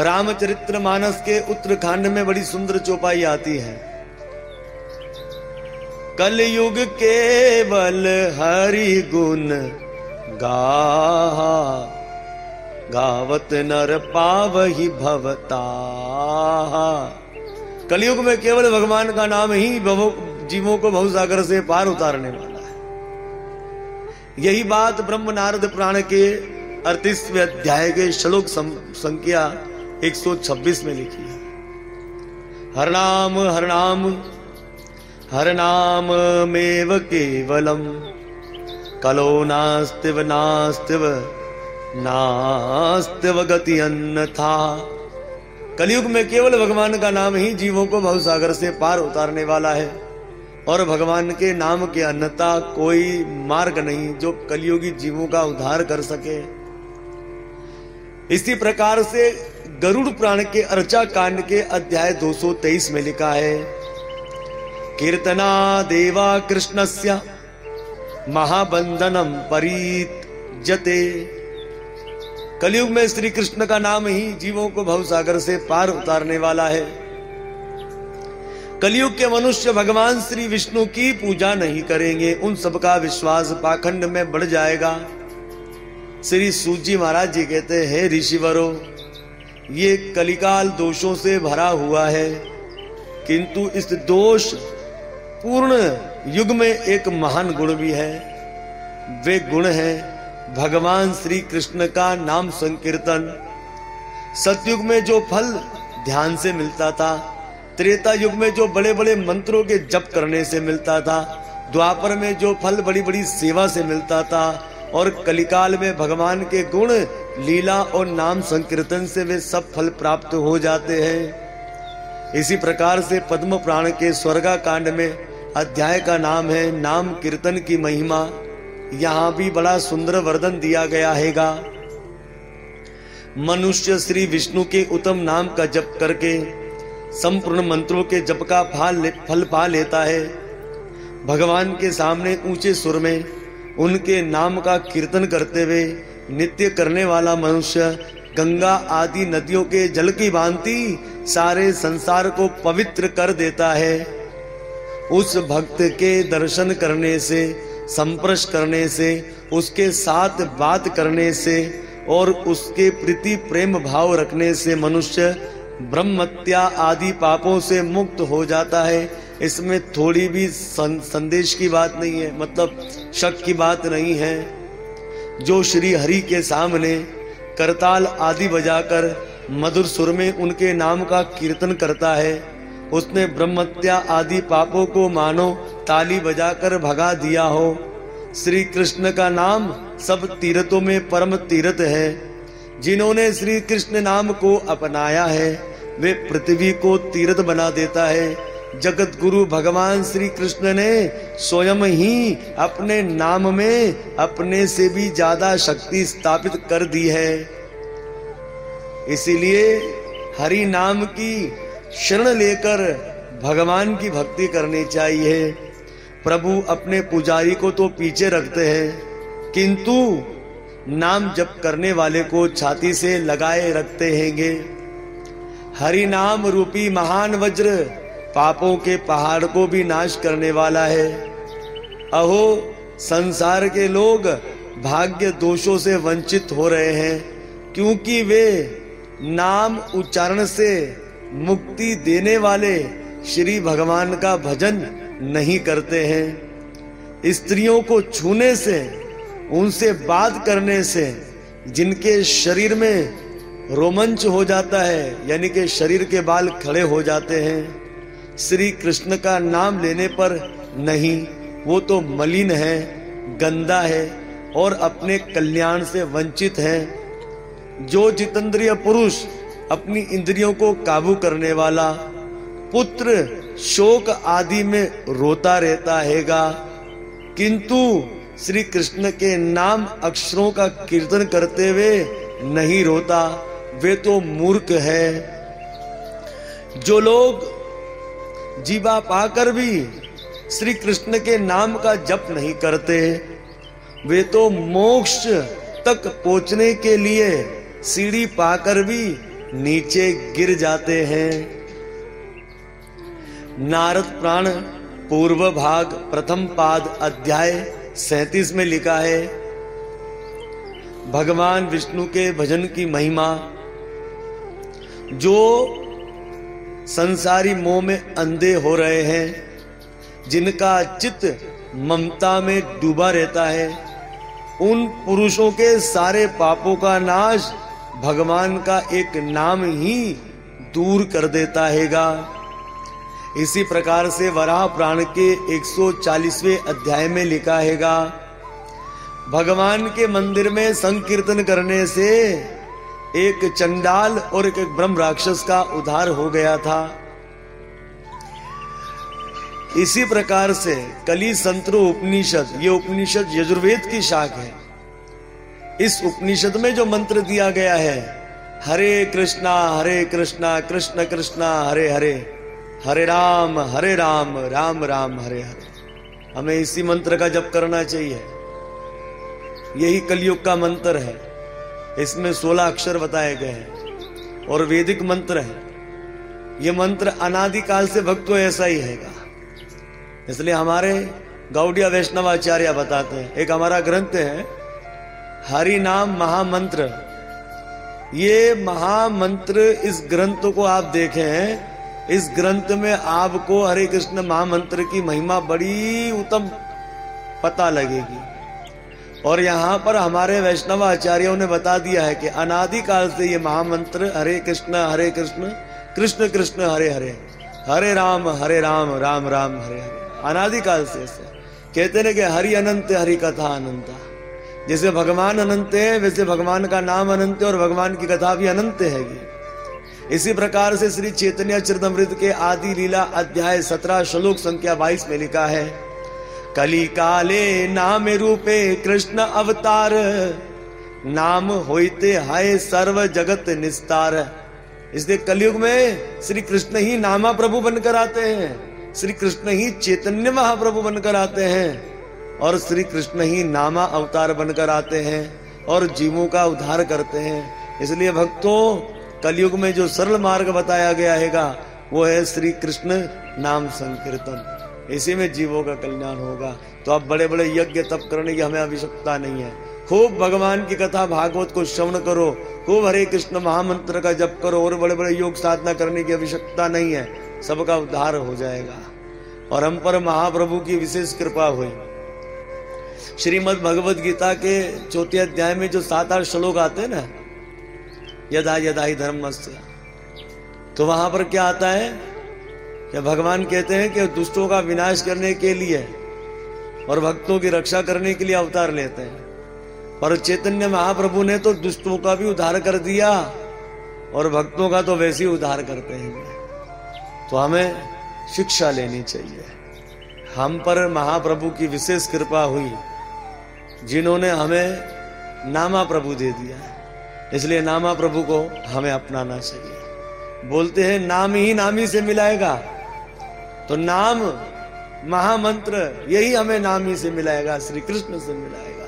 रामचरित्र मानस के उत्तरखंड में बड़ी सुंदर चौपाई आती है। कलयुग केवल हरि गुण गा गावत नर पावही भवता कलयुग में केवल भगवान का नाम ही जीवों को भवसागर से पार उतारने वाला है। यही बात ब्रह्म नारद पुराण के अड़तीसवें अध्याय के श्लोक संख्या 126 में लिखी है। हर नाम हर नाम हर नाम मेव केवलम। कलो नास्तिव नास्तिव नास्तिव गति अन्न था कलयुग में केवल भगवान का नाम ही जीवों को भवसागर से पार उतारने वाला है, और भगवान के नाम के अन्यता कोई मार्ग नहीं जो कलयुगी जीवों का उद्धार कर सके। इसी प्रकार से गरुड़ पुराण के अर्चा कांड के अध्याय 223 में लिखा है, कीर्तना देवा कृष्णस्य, महाबंधनम परीत जते। कलयुग में श्री कृष्ण का नाम ही जीवों को भवसागर से पार उतारने वाला है। कलयुग के मनुष्य भगवान श्री विष्णु की पूजा नहीं करेंगे, उन सबका विश्वास पाखंड में बढ़ जाएगा। श्री सूजी महाराज जी कहते हैं ऋषिवरो ये कलिकाल दोषों से भरा हुआ है। किंतु इस दोष पूर्ण युग में एक महान गुण भी है। वे गुण है भगवान श्री कृष्ण का नाम संकीर्तन। सतयुग में जो फल ध्यान से मिलता था, त्रेता युग में जो बड़े बड़े मंत्रों के जप करने से मिलता था, द्वापर में जो फल बड़ी बड़ी सेवा से मिलता था, और कलिकाल में भगवान के गुण लीला और नाम संकीर्तन से वे सब फल प्राप्त हो जाते हैं। इसी प्रकार से पद्म प्राण के स्वर्गा कांड में अध्याय का नाम है नाम कीर्तन की महिमा। यहाँ भी बड़ा सुंदर वर्णन दिया गया हैगा। मनुष्य श्री विष्णु के उत्तम नाम का जप करके, संपूर्ण मंत्रों के जप का फल फल पा लेता है। भगवान के सामने ऊँचे सुर में उनके नाम का कीर्तन करते हुए नित्य करने वाला मनुष्य गंगा आदि नदियों के जल की भांति सारे संसार को पवित्र कर देता है। उस भक्त के दर्शन करने से, संप्रश करने से, उसके साथ बात करने से और उसके प्रति प्रेम भाव रखने से मनुष्य ब्रह्मत्या आदि पापों से मुक्त हो जाता है। इसमें थोड़ी भी संदेश की बात नहीं है मतलब शक की बात नहीं है। जो श्री हरि के सामने करताल आदि बजाकर मधुर सुर में उनके नाम का कीर्तन करता है, उसने ब्रह्मत्या आदि पापों को मानो, ताली बजाकर भगा दिया हो। श्री कृष्ण का नाम सब तीर्थों में परम तीर्थ है। जिन्होंने श्री कृष्ण नाम को अपनाया है, वे पृथ्वी को तीर्थ बना देता है। जगत गुरु भगवान श्री कृष्ण ने स्वयं ही अपने नाम में अपने से भी ज़्यादा शक्ति स्थापित कर दी है। इसीलिए हरि नाम की शरण लेकर भगवान की भक्ति करनी चाहिए। प्रभु अपने पुजारी को तो पीछे रखते हैं, किंतु नाम जप करने वाले को छाती से लगाए रखते हैंगे। हरि नाम रूपी महान वज्र पापों के पहाड़ को भी नाश करने वाला है। अहो, संसार के लोग भाग्य दोषों से वंचित हो रहे हैं, क्योंकि वे नाम उच्चारण से मुक्ति देने वाले श्री भगवान का भजन नहीं करते हैं। स्त्रियों को छूने से, उनसे बात करने से, जिनके शरीर में रोमांच हो जाता है, यानी कि शरीर के बाल खड़े हो जाते हैं श्री कृष्ण का नाम लेने पर नहीं, वो तो मलिन है, गंदा है और अपने कल्याण से वंचित है। जो जितेंद्रिय पुरुष अपनी इंद्रियों को काबू करने वाला, पुत्र शोक आदि में रोता रहता हैगा। किंतु श्री कृष्ण के नाम अक्षरों का कीर्तन करते हुए नहीं रोता, वे तो मूर्ख है। जो लोग जीवा पाकर भी श्री कृष्ण के नाम का जप नहीं करते। वे तो मोक्ष तक पहुँचने के लिए सीढ़ी पाकर भी नीचे गिर जाते हैं। नारद प्राण, पूर्व भाग, प्रथम पाद, अध्याय सैतीस में लिखा है, भगवान विष्णु के भजन की महिमा, जो संसारी मोह में अंधे हो रहे हैं, जिनका चित्त ममता में डूबा रहता है, उन पुरुषों के सारे पापों का नाश भगवान का एक नाम ही दूर कर देता हैगा। इसी प्रकार से वराह प्राण के 140वें अध्याय में लिखा हैगा, भगवान के मंदिर में संकीर्तन करने से एक चंडाल और एक एक ब्रह्म राक्षस का उद्धार हो गया था। इसी प्रकार से कली संतरो उपनिषद, ये उपनिषद यजुर्वेद की शाख है। इस उपनिषद में जो मंत्र दिया गया है, हरे कृष्णा हरे कृष्णा, कृष्ण कृष्णा, हरे हरे हरे राम हरे राम राम राम, हरे हरे। हमें इसी मंत्र का जप करना चाहिए। यही कलयुग का मंत्र है। इसमें सोलह अक्षर बताए गए हैं और वैदिक मंत्र है। ये मंत्र अनादिकाल से भक्तों ऐसा ही हैगा। इसलिए हमारे गौड़िया वैष्णवाचार्य बताते हैं। एक हमारा ग्रंथ है, हरि नाम महामंत्र। ये महामंत्र इस ग्रंथ को आप देखें इस ग्रंथ में आपको हरे कृष्ण महामंत्र की महिमा बड़ी उत्तम पता लगेगी। और यहाँ पर हमारे वैष्णव आचार्यों ने बता दिया है कि अनादिकाल से ये महामंत्र हरे कृष्ण हरे कृष्ण कृष्ण कृष्ण, हरे हरे हरे राम हरे राम राम राम, हरे हरे। अनादिकाल से ऐसे। कहते ना कि हरि अनंत, हरि कथा अनंता। जैसे भगवान अनंत है, वैसे भगवान का नाम अनंत है और भगवान की कथा भी अनंत हैगी। इसी प्रकार से श्री चैतन्य चरितमृत के आदि लीला अध्याय सत्रह श्लोक संख्या बाईस में लिखा है कली काले नाम रूपे कृष्ण अवतार। नाम होते हाय सर्व जगत निस्तार। इसलिए कलयुग में श्री कृष्ण ही नामा प्रभु बनकर आते हैं। श्री कृष्ण ही चैतन्य महाप्रभु बनकर आते हैं। और श्री कृष्ण ही नामा अवतार बनकर आते हैं और जीवों का उद्धार करते हैं। इसलिए भक्तों, कलयुग में जो सरल मार्ग बताया गया हैगा, वो है श्री कृष्ण नाम संकीर्तन। इसी में जीवों का कल्याण होगा। तो अब बड़े बड़े यज्ञ तप करने की हमें आवश्यकता नहीं है। खूब भगवान की कथा भागवत को श्रवण करो। खूब हरे कृष्ण महामंत्र का जप करो और बड़े बड़े योग साधना करने की आवश्यकता नहीं है। सबका उद्धार हो जाएगा। और हम पर महाप्रभु की विशेष कृपा हुई। श्रीमद भगवत गीता के चौथे अध्याय में जो सात आठ श्लोक आते हैं ना यदा यदा ही धर्म तो वहाँ पर क्या आता है? कि भगवान कहते हैं कि दुष्टों का विनाश करने के लिए और भक्तों की रक्षा करने के लिए अवतार लेते हैं। पर चैतन्य महाप्रभु ने तो दुष्टों का भी उद्धार कर दिया और भक्तों का तो वैसे ही उद्धार करते हैं। तो हमें शिक्षा लेनी चाहिए। हम पर महाप्रभु की विशेष कृपा हुई, जिन्होंने हमें नामा प्रभु दे दिया इसलिए नामा प्रभु को हमें अपनाना चाहिए। बोलते हैं, नाम ही नामी से मिलाएगा। तो नाम महामंत्र, यही हमें नाम ही से मिलाएगा श्री कृष्ण से मिलाएगा।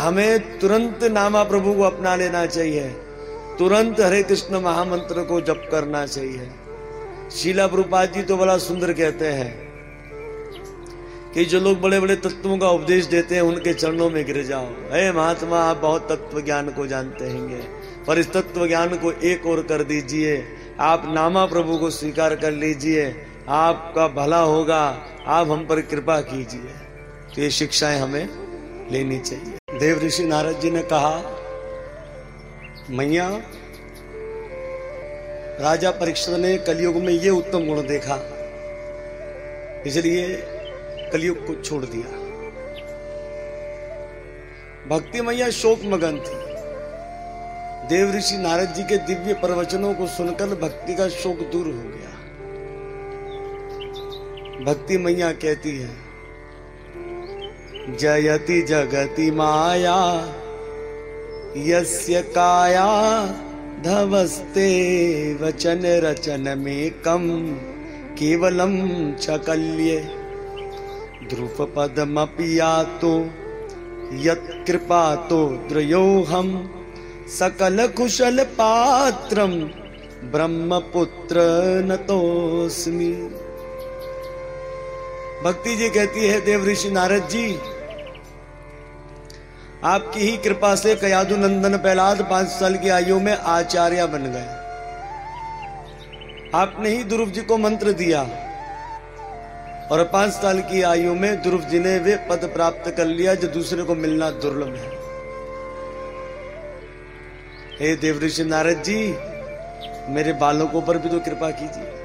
हमें तुरंत नामा प्रभु को अपना लेना चाहिए। तुरंत हरे कृष्ण महामंत्र को जप करना चाहिए। शीला प्रभुपाद जी तो बड़ा सुंदर कहते हैं कि जो लोग बड़े बड़े तत्वों का उपदेश देते हैं, उनके चरणों में गिर जाओ। हे महात्मा, आप बहुत तत्व ज्ञान को जानते हैं पर इस तत्व ज्ञान को एक और कर दीजिए। आप नामा प्रभु को स्वीकार कर लीजिए। आपका भला होगा, आप हम पर कृपा कीजिए। तो ये शिक्षाएँ हमें लेनी चाहिए। देव ऋषि नारद जी ने कहा, मैया, राजा परीक्षित ने कलयुग में ये उत्तम गुण देखा, इसलिए कलयुग को छोड़ दिया। भक्ति मैया शोक मगन थी। देव ऋषि नारद जी के दिव्य प्रवचनों को सुनकर भक्ति का शोक दूर हो गया। भक्ति मैया कहती है, जयति जगति माया, यस्य काया धवस्ते वचन रचन में कम केवलम चकल्ये। ध्रुव पदमपिया तो यत्कृपा तो द्रयोहम सकल कुशल पात्रम ब्रह्मपुत्र नतोस्मी भक्ति जी कहती है, देव ऋषि नारद जी, आपकी ही कृपा से कयादु नंदन प्रहलाद पाँच साल की आयु में आचार्य बन गए। आपने ही ध्रुव जी को मंत्र दिया और पाँच साल की आयु में ध्रुव जी ने वे पद प्राप्त कर लिया जो दूसरे को मिलना दुर्लभ है। हे देव ऋषि नारद जी, मेरे बालकों पर भी तो कृपा कीजिए।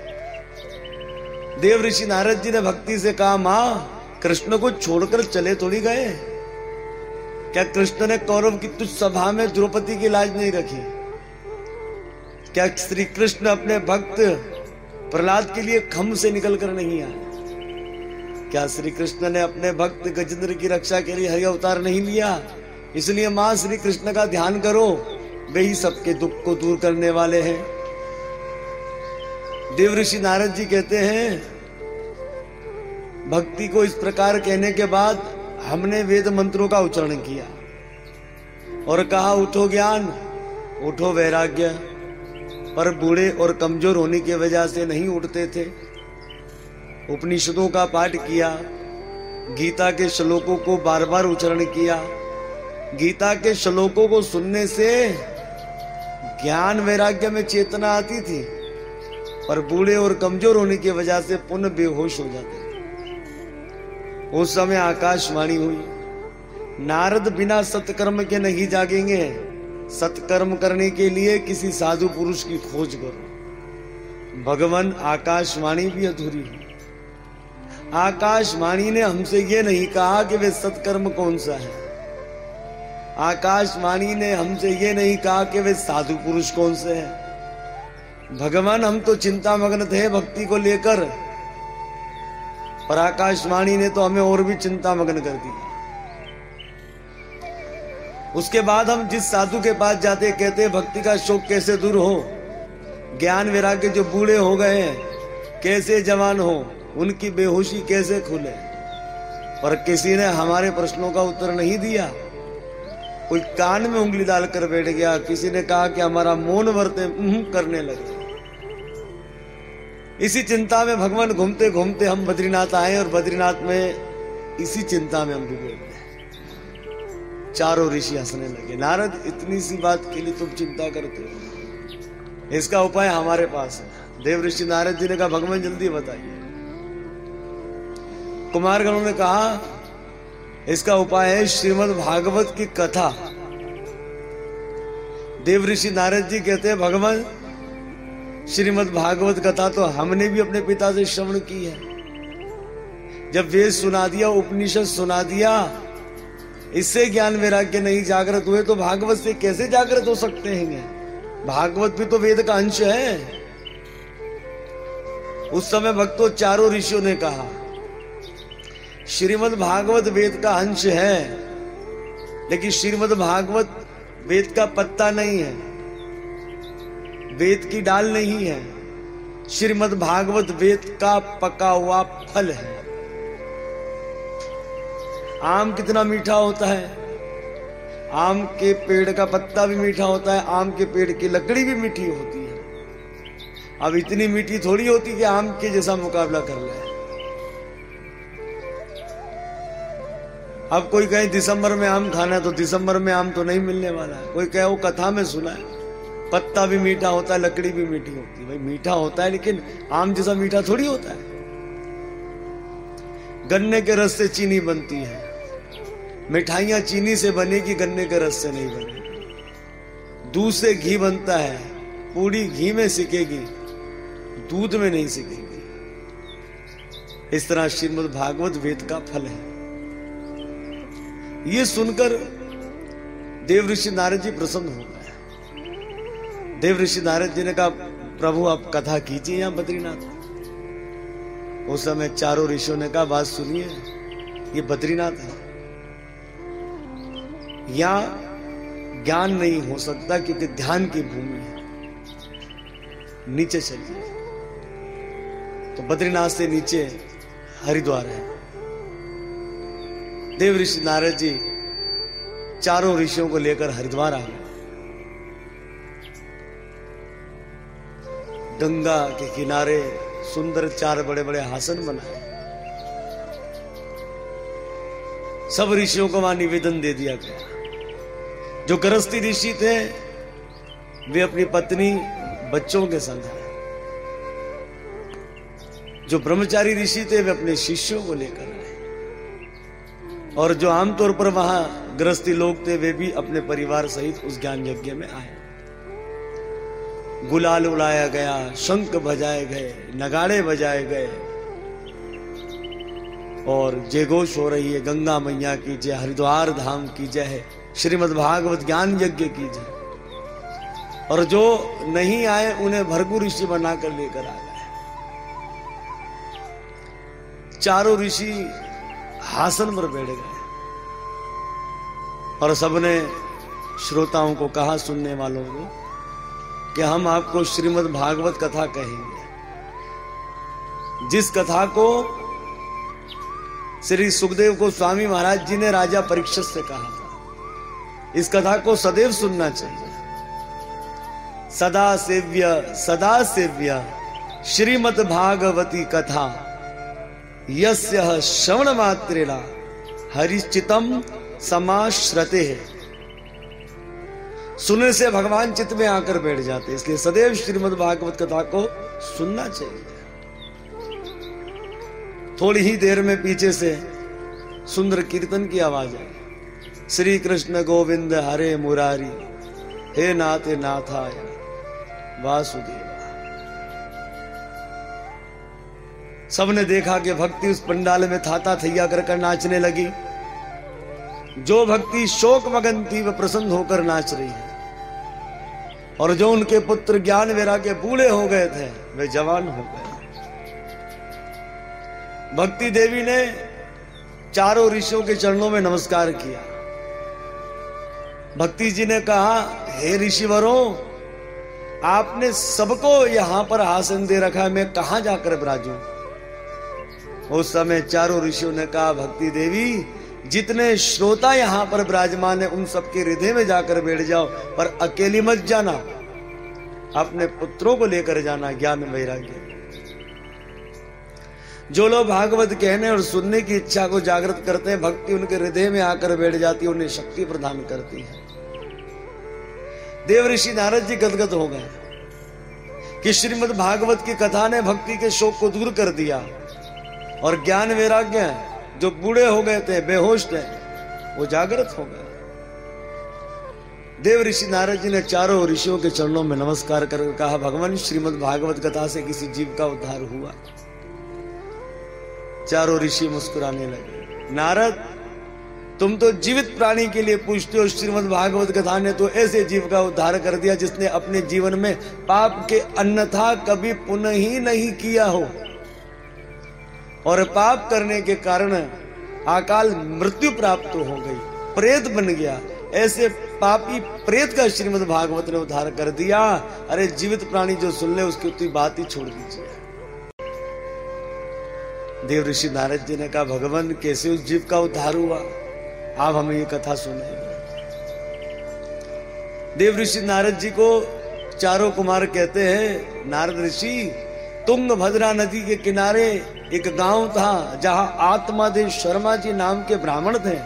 देव ऋषि नारद जी ने भक्ति से कहा, माँ, कृष्ण को छोड़कर चले थोड़ी गए। क्या कृष्ण ने कौरव की तुझ सभा में द्रौपदी की लाज नहीं रखी? क्या श्री कृष्ण अपने भक्त प्रहलाद के लिए खम से निकलकर नहीं आए? क्या श्री कृष्ण ने अपने भक्त गजेंद्र की रक्षा के लिए हरि अवतार नहीं लिया? इसलिए माँ, श्री कृष्ण का ध्यान करो, वे ही सबके दुख को दूर करने वाले हैं। देव ऋषि नारद जी कहते हैं, भक्ति को इस प्रकार कहने के बाद हमने वेद मंत्रों का उच्चारण किया और कहा, उठो ज्ञान, उठो वैराग्य, पर बूढ़े और कमज़ोर होने की वजह से नहीं उठते थे। उपनिषदों का पाठ किया, गीता के श्लोकों को बार बार उच्चारण किया। गीता के श्लोकों को सुनने से ज्ञान वैराग्य में चेतना आती थी। पर बूढ़े और कमज़ोर होने की वजह से पुनः बेहोश हो जाते उस समय आकाशवाणी हुई, नारद बिना सत्कर्म के नहीं जागेंगे, सत्कर्म करने के लिए किसी साधु पुरुष की खोज करो। भगवान आकाशवाणी भी अधूरी है। आकाशवाणी ने हमसे ये नहीं कहा कि वे सत्कर्म कौन सा है। आकाशवाणी ने हमसे ये नहीं कहा कि वे साधु पुरुष कौन से हैं। भगवान, हम तो चिंता मग्न थे भक्ति को लेकर, पर आकाशवाणी ने तो हमें और भी चिंता मग्न कर दिया। उसके बाद हम जिस साधु के पास जाते, कहते, भक्ति का शोक कैसे दूर हो? ज्ञान वैराग्य जो बूढ़े हो गए हैं, कैसे जवान हो? उनकी बेहोशी कैसे खुले? पर किसी ने हमारे प्रश्नों का उत्तर नहीं दिया। कोई कान में उंगली डालकर बैठ गया, किसी ने कहा कि हमारा मौन वर्ते करने लगे। इसी चिंता में भगवान घूमते घूमते हम बद्रीनाथ आए और बद्रीनाथ में इसी चिंता में हम भी बैठ गए चारों ऋषि हंसने लगे। नारद, इतनी सी बात के लिए तुम चिंता करते हो। इसका उपाय हमारे पास है। देव ऋषि नारद जी ने कहा, भगवान, जल्दी बताइए। कुमारगणों ने कहा, इसका उपाय है श्रीमद् भागवत की कथा। देव ऋषि नारद जी कहते हैं, भगवान श्रीमद् भागवत कथा तो हमने भी अपने पिता से श्रवण की है। जब वेद सुना दिया, उपनिषद सुना दिया, इससे ज्ञान वैराग्य नहीं जागृत हुए तो भागवत से कैसे जागृत हो सकते हैं भागवत भी तो वेद का अंश है। उस समय भक्तों चारों ऋषियों ने कहा, श्रीमद भागवत वेद का अंश है, लेकिन श्रीमद भागवत वेद का पत्ता नहीं है। वेद की डाल नहीं है। श्रीमद भागवत वेद का पका हुआ फल है। आम कितना मीठा होता है। आम के पेड़ का पत्ता भी मीठा होता है, आम के पेड़ की लकड़ी भी मीठी होती है। अब इतनी मीठी थोड़ी होती कि आम के जैसा मुकाबला कर ले। अब कोई कहे, दिसंबर में आम खाना है तो दिसंबर में आम तो नहीं मिलने वाला है। कोई कहे, वो कथा में सुना है। पत्ता भी मीठा होता है, लकड़ी भी मीठी होती है। भाई, मीठा होता है, लेकिन आम जैसा मीठा थोड़ी होता है। गन्ने के रस से चीनी बनती है। मिठाइयाँ चीनी से बनेगी गन्ने के रस से नहीं बनेगी दूध से घी बनता है, पूरी घी में सिकेगी, दूध में नहीं सिकेगी। इस तरह श्रीमद भागवत वेद का फल है। ये सुनकर देव ऋषि नारद जी प्रसन्न हो देव ऋषि नारद जी ने कहा, प्रभु, आप कथा कीजिए यहाँ बद्रीनाथ. उस समय चारों ऋषियों ने कहा, बात सुनिए, ये बद्रीनाथ है। यहाँ ज्ञान नहीं हो सकता क्योंकि ध्यान की भूमि है। नीचे चलिए। तो बद्रीनाथ से नीचे हरिद्वार है। देव ऋषि नारद जी चारों ऋषियों को लेकर हरिद्वार आ गए। गंगा के किनारे सुंदर चार बड़े बड़े आसन बनाए। सब ऋषियों को वहाँ निवेदन दे दिया गया। जो गृहस्थी ऋषि थे, वे अपनी पत्नी, बच्चों के संग आए जो ब्रह्मचारी ऋषि थे, वे अपने शिष्यों को लेकर आए। और जो आमतौर पर वहाँ गृहस्थी लोग थे, वे भी अपने परिवार सहित उस ज्ञान यज्ञ में आए। गुलाल उड़ाया गया, शंख बजाए गए, नगाड़े बजाए गए। और जयघोष हो रही है, गंगा मैया की जय, हरिद्वार धाम की जय है श्रीमद भागवत ज्ञान यज्ञ की जय। और जो नहीं आए, उन्हें भरगु ऋषि बनाकर लेकर आ गए। चारों ऋषि हासन पर बैठ गए। और सबने श्रोताओं को कहा सुनने वालों को कि हम आपको श्रीमद् भागवत कथा कहेंगे। जिस कथा को श्री सुखदेव को स्वामी महाराज जी ने राजा परीक्षित से कहा था, इस कथा को सदैव सुनना चाहिए। सदा सेव्य सदा सेव्य श्रीमद भागवती कथा, यस्य श्रवण मात्रेला हरिचितम समाश्रते। है सुनने से भगवान चित्त में आकर बैठ जाते इसलिए सदैव श्रीमद भागवत कथा को सुनना चाहिए। थोड़ी ही देर में पीछे से सुंदर कीर्तन की आवाज़ आई। श्री कृष्ण गोविंद हरे मुरारी, हे नाथ नाथाय, वासुदेव। सबने देखा कि भक्ति उस पंडाल में थाता थैया कर कर नाचने लगी। जो भक्ति शोक मगन थी वह प्रसन्न होकर नाच रही है। और जो उनके पुत्र ज्ञान वेरा के बूढ़े हो गए थे, वे जवान हो गए। भक्ति देवी ने चारों ऋषियों के चरणों में नमस्कार किया। भक्ति जी ने कहा, हे ऋषिवरों, आपने सबको यहाँ पर आसन दे रखा है, मैं कहाँ जाकर बराजू उस समय चारों ऋषियों ने कहा, भक्ति देवी जितने श्रोता यहाँ पर विराजमान है, उन सबके हृदय में जाकर बैठ जाओ, पर अकेली मत जाना। अपने पुत्रों को लेकर जाना ज्ञान वैराग्य। जो लोग भागवत कहने और सुनने की इच्छा को जागृत करते हैं, भक्ति उनके हृदय में आकर बैठ जाती है, उन्हें शक्ति प्रदान करती है। देव ऋषि नारद जी गदगद हो गए। कि श्रीमद भागवत की कथा ने भक्ति के शोक को दूर कर दिया। और ज्ञान वैराग्य जो बूढ़े हो गए थे, बेहोश थे, वो जागृत हो गए। देव ऋषि नारद जी ने चारों ऋषियों के चरणों में नमस्कार कर कहा, भगवान, श्रीमद भागवत कथा से किसी जीव का उद्धार हुआ? चारों ऋषि मुस्कुराने लगे। नारद, तुम तो जीवित प्राणी के लिए पूछते हो, श्रीमद भागवत कथा ने तो ऐसे जीव का उद्धार कर दिया जिसने अपने जीवन में पाप के अन्यथा कभी पुनः ही नहीं किया हो। और पाप करने के कारण अकाल मृत्यु प्राप्त हो गई। प्रेत बन गया। ऐसे पापी प्रेत का श्रीमद भागवत ने उद्धार कर दिया। अरे जीवित प्राणी जो सुन ले, उसकी उतनी बात ही छोड़ दीजिए। देव ऋषि नारद जी ने कहा, भगवान, कैसे उस जीव का उद्धार हुआ? आप हमें ये कथा सुनाइए। देव ऋषि नारद जी को चारों कुमार कहते हैं, नारद ऋषि तुंग भद्रा नदी के किनारे एक गाँव था जहाँ आत्मादेव शर्मा जी नाम के ब्राह्मण थे,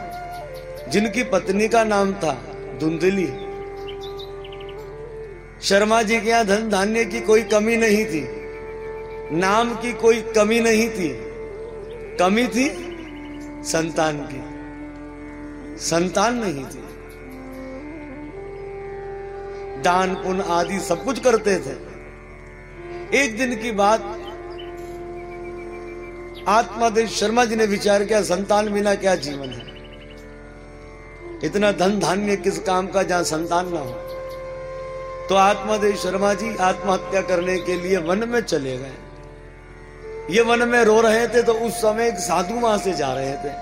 जिनकी पत्नी का नाम था धुंधली। शर्मा जी के यहाँ धन धान्य की कोई कमी नहीं थी, नाम की कोई कमी नहीं थी, कमी थी संतान की। संतान नहीं थी। दान पुण्य आदि सब कुछ करते थे। एक दिन की बात आत्मादेव शर्मा जी ने विचार किया, संतान बिना क्या जीवन है? इतना धन धान्य किस काम का जहाँ संतान ना हो? तो आत्मादेव शर्मा जी, आत्महत्या करने के लिए वन में चले गए। ये वन में रो रहे थे तो उस समय एक साधु वहाँ से जा रहे थे।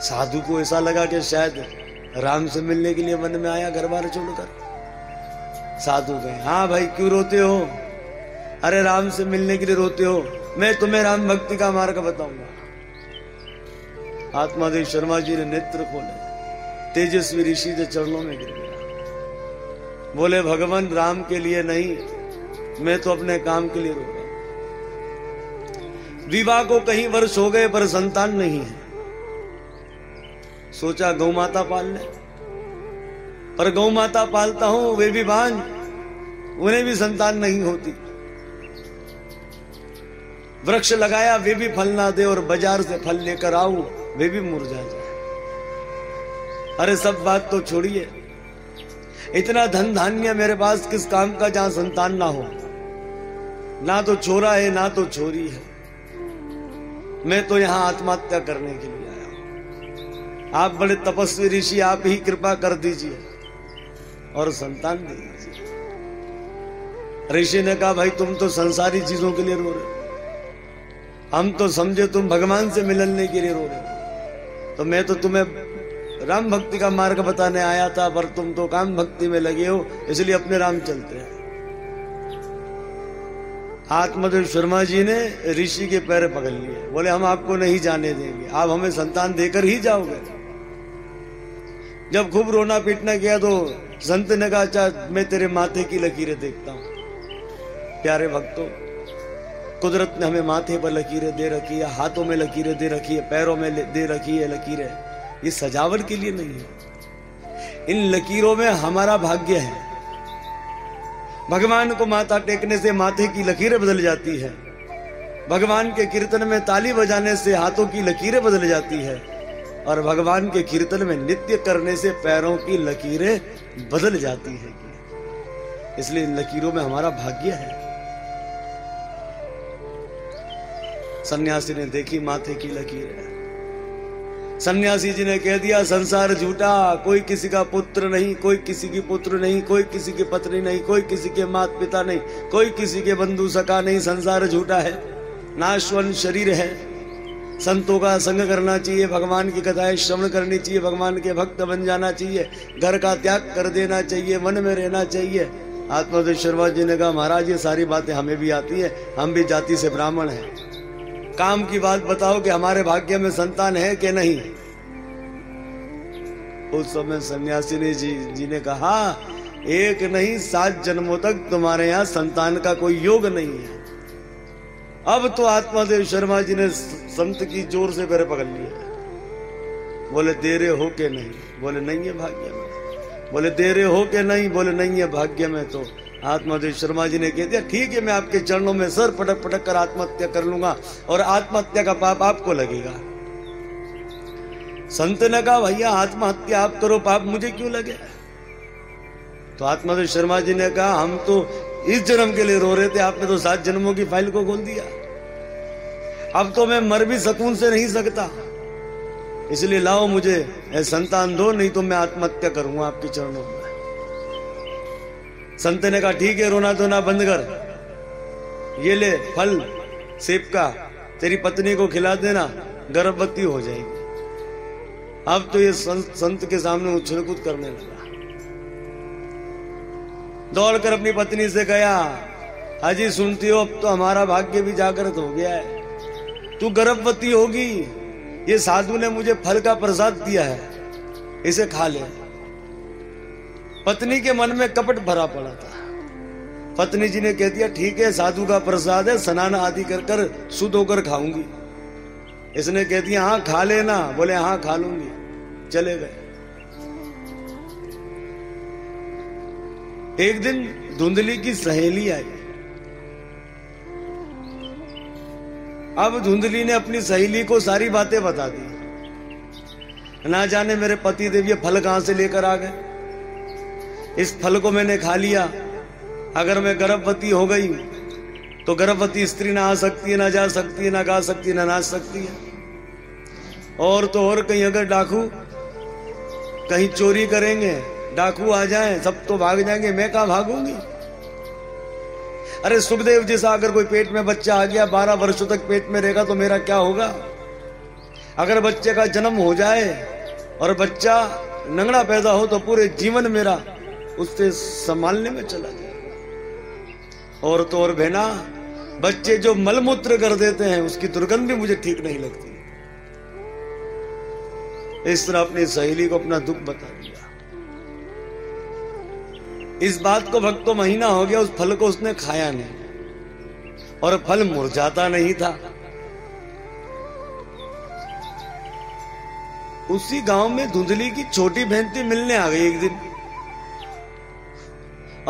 साधु को ऐसा लगा कि शायद राम से मिलने के लिए वन में आया घर बार छोड़कर। साधु गए हाँ भाई, क्यों रोते हो? अरे राम से मिलने के लिए रोते हो? मैं तुम्हें राम भक्ति का मार्ग बताऊँगा। आत्मादेव शर्मा जी ने नेत्र खोले। तेजस्वी ऋषि के चरणों में गिर गया। बोले, भगवान, राम के लिए नहीं, मैं तो अपने काम के लिए रोका विवाह को कहीं वर्ष हो गए, पर संतान नहीं है। सोचा गौ माता पाल ले। पर गौ माता पालता हूँ, वे भी बांझ उन्हें भी संतान नहीं होती। वृक्ष लगाया, वे भी फल ना दे और बाज़ार से फल लेकर आऊ, वे भी मुरझा जाए। अरे सब बात तो छोड़िए। इतना धन धान्य मेरे पास किस काम का जहाँ संतान ना हो? ना तो छोरा है, ना तो छोरी है। मैं तो यहाँ आत्महत्या करने के लिए आया हूँ। आप बड़े तपस्वी ऋषि, आप ही कृपा कर दीजिए और संतान दे दीजिए। ऋषि ने कहा, भाई, तुम तो संसारी चीज़ों के लिए रो रहे हो। हम तो समझे तुम भगवान से मिलने के लिए रो रहे तो मैं तो तुम्हें राम भक्ति का मार्ग बताने आया था, पर तुम तो काम भक्ति में लगे हो, इसलिए अपने राम चलते हैं। आत्मदेव शर्मा जी ने ऋषि के पैर पकड़ लिए। बोले, हम आपको नहीं जाने देंगे, आप हमें संतान देकर ही जाओगे। जब खूब रोना पीटना किया तो संत ने कहा अच्छा मैं तेरे माथे की लकीरें देखता हूँ। प्यारे भक्तों कुदरत ने हमें माथे पर लकीरें दे रखी है, हाथों में लकीरें दे रखी है, पैरों में दे रखी है लकीरें। ये सजावट के लिए नहीं है। इन लकीरों में हमारा भाग्य है। भगवान को माथा टेकने से माथे की लकीरें बदल जाती है। भगवान के कीर्तन में ताली बजाने से हाथों की लकीरें बदल जाती है। और भगवान के कीर्तन में नित्य करने से पैरों की लकीरें बदल जाती है। इसलिए इन लकीरों में हमारा भाग्य है। सन्यासी ने देखी, माथे की लकीरें सन्यासी जी ने कह दिया, संसार झूठा, कोई किसी का पुत्र नहीं, कोई किसी की पुत्र नहीं, कोई किसी की पत्नी नहीं, कोई किसी के माता पिता नहीं, कोई किसी के बंधु सका नहीं, संसार झूठा है नाशवन शरीर है। संतों का संग करना चाहिए, भगवान की कथाएँ श्रवण करनी चाहिए, भगवान के भक्त बन जाना चाहिए, घर का त्याग कर देना चाहिए, मन में रहना चाहिए। आत्मा शर्मा जी ने कहा, महाराज, ये सारी बातें हमें भी आती है, हम भी जाति से ब्राह्मण हैं। काम की बात बताओ कि हमारे भाग्य में संतान है कि नहीं? उस समय सन्यासी ने जी जी ने कहा, एक नहीं, सात जन्मों तक तुम्हारे यहाँ संतान का कोई योग नहीं है। अब तो आत्मादेव शर्मा जी ने संत की ज़ोर से पैर पकड़ लिया। बोले दे रहे हो के नहीं। बोले, नहीं है भाग्य में। बोले दे रहे हो के नहीं। बोले, नहीं है भाग्य में तो। आत्महत्या शर्मा जी ने कह दिया, ठीक है, मैं आपके चरणों में सर पटक पटक कर आत्महत्या कर लूँगा और आत्महत्या का पाप आपको लगेगा। संत ने कहा, भैया, आत्महत्या आप करो, पाप मुझे क्यों लगे? तो आत्मदेव शर्मा जी ने कहा, हम तो इस जन्म के लिए रो रहे थे, आपने तो सात जन्मों की फ़ाइल को खोल दिया। अब तो मैं मर भी सकून से नहीं सकता। इसलिए लाओ मुझे संतान दो, नहीं तो मैं आत्महत्या करूँगा आपके चरणों में। संत ने कहा ठीक है रोना धोना बंद कर। ये ले फल सेब का। तेरी पत्नी को खिला देना गर्भवती हो जाएगी। अब तो ये संत, संत के सामने उछल कूद करने लगा। दौड़कर अपनी पत्नी से गया हाजी सुनती हो अब तो हमारा भाग्य भी जागृत हो गया है। तू गर्भवती होगी। ये साधु ने मुझे फल का प्रसाद दिया है। इसे खा ले। पत्नी के मन में कपट भरा पड़ा था। पत्नी जी ने कह दिया, ठीक है, साधु का प्रसाद है, स्नान आदि कर कर शुद्ध होकर खाऊँगी। इसने कह दिया हाँ खा लेना। बोले हाँ खा लूँगी। चले गए। एक दिन धुंधली की सहेली आई। अब धुंधली ने अपनी सहेली को सारी बातें बता दी। ना जाने मेरे पति देव ये फल कहाँ से लेकर आ गए। इस फल को मैंने खा लिया। अगर मैं गर्भवती हो गई तो गर्भवती स्त्री ना आ सकती है ना जा सकती है ना गा सकती है ना नाच सकती है। और तो और कहीं अगर डाकू कहीं चोरी करेंगे, डाकू आ जाए, सब तो भाग जाएँगे, मैं कहा भागूँगी? अरे सुखदेव जैसा अगर कोई पेट में बच्चा आ गया, बारह वर्षों तक पेट में रहेगा तो मेरा क्या होगा? अगर बच्चे का जन्म हो जाए और बच्चा नंगड़ा पैदा हो तो पूरे जीवन मेरा उससे संभालने में चला जाएगा और तो और बहना, बच्चे जो मलमूत्र कर देते हैं, उसकी दुर्गंध भी मुझे ठीक नहीं लगती। इस तरह अपनी सहेली को अपना दुख बता दिया। इस बात को भक्तों महीना हो गया, उस फल को उसने खाया नहीं। और फल मुरझाता नहीं था। उसी गाँव में धुंधली की छोटी बहन थी, मिलने आ गई एक दिन।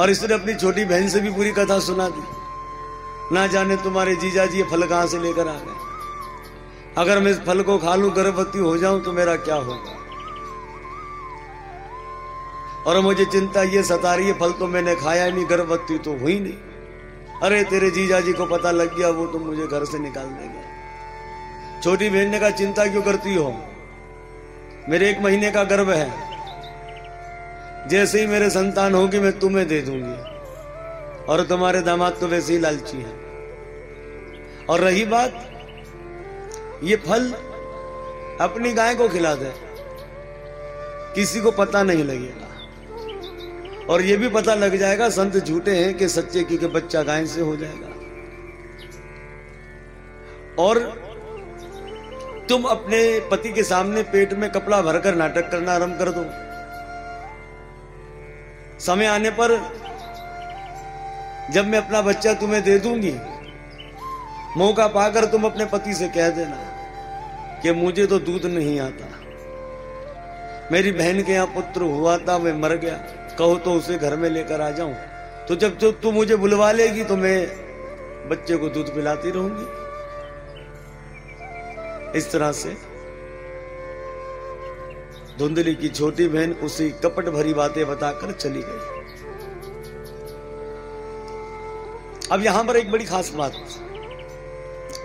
और इसने अपनी छोटी बहन से भी पूरी कथा सुना दी। ना जाने तुम्हारे जीजा जी ये फल कहाँ से लेकर आ गए। अगर मैं इस फल को खा लू, गर्भवती हो जाऊँ तो मेरा क्या होगा? और मुझे चिंता ये सता रही है, फल तो मैंने खाया ही नहीं, गर्भवती तो हुई नहीं। अरे, तेरे जीजा जी को पता लग गया, वो तो मुझे घर से निकाल देंगे छोटी बहन ने कहा, चिंता क्यों करती हो? मेरे एक महीने का गर्भ है। जैसे ही मेरे संतान होगी, मैं तुम्हें दे दूँगी। और तुम्हारे दामाद तो वैसे ही लालची है। और रही बात, ये फल अपनी गाय को खिला दे। किसी को पता नहीं लगेगा। और ये भी पता लग जाएगा, संत झूठे हैं कि सच्चे की बच्चा गाय से हो जाएगा। और तुम अपने पति के सामने पेट में कपड़ा भरकर नाटक करना आरंभ कर दो। समय आने पर जब मैं अपना बच्चा तुम्हें दे दूँगी, मौका पाकर तुम अपने पति से कह देना कि मुझे तो दूध नहीं आता। मेरी बहन के यहाँ पुत्र हुआ था, मैं मर गया। कहो तो उसे घर में लेकर आ जाऊँ। तो जब जो तू मुझे बुलवा लेगी तो मैं बच्चे को दूध पिलाती रहूँगी। इस तरह से धुंधली की छोटी बहन उसी कपट भरी बातें बताकर चली गई। अब यहाँ पर एक बड़ी खास बात।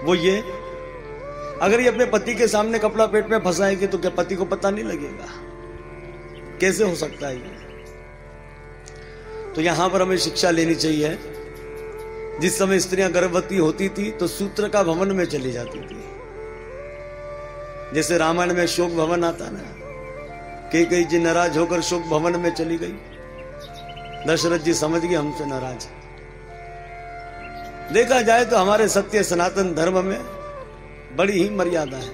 वो ये, अगर ये अपने पति के सामने कपड़ा पेट में फंसाएगी तो क्या पति को पता नहीं लगेगा? कैसे हो सकता है ये? तो यहाँ पर हमें शिक्षा लेनी चाहिए। जिस समय स्त्रियाँ गर्भवती होती थी तो सूत्र का भवन में चली जाती थी। जैसे रामायण में शोक भवन आता ना कई जी नाराज़ होकर शोक भवन में चली गई। दशरथ जी समझ गए हमसे नाराज़ देखा जाए तो हमारे सत्य सनातन धर्म में बड़ी ही मर्यादा है।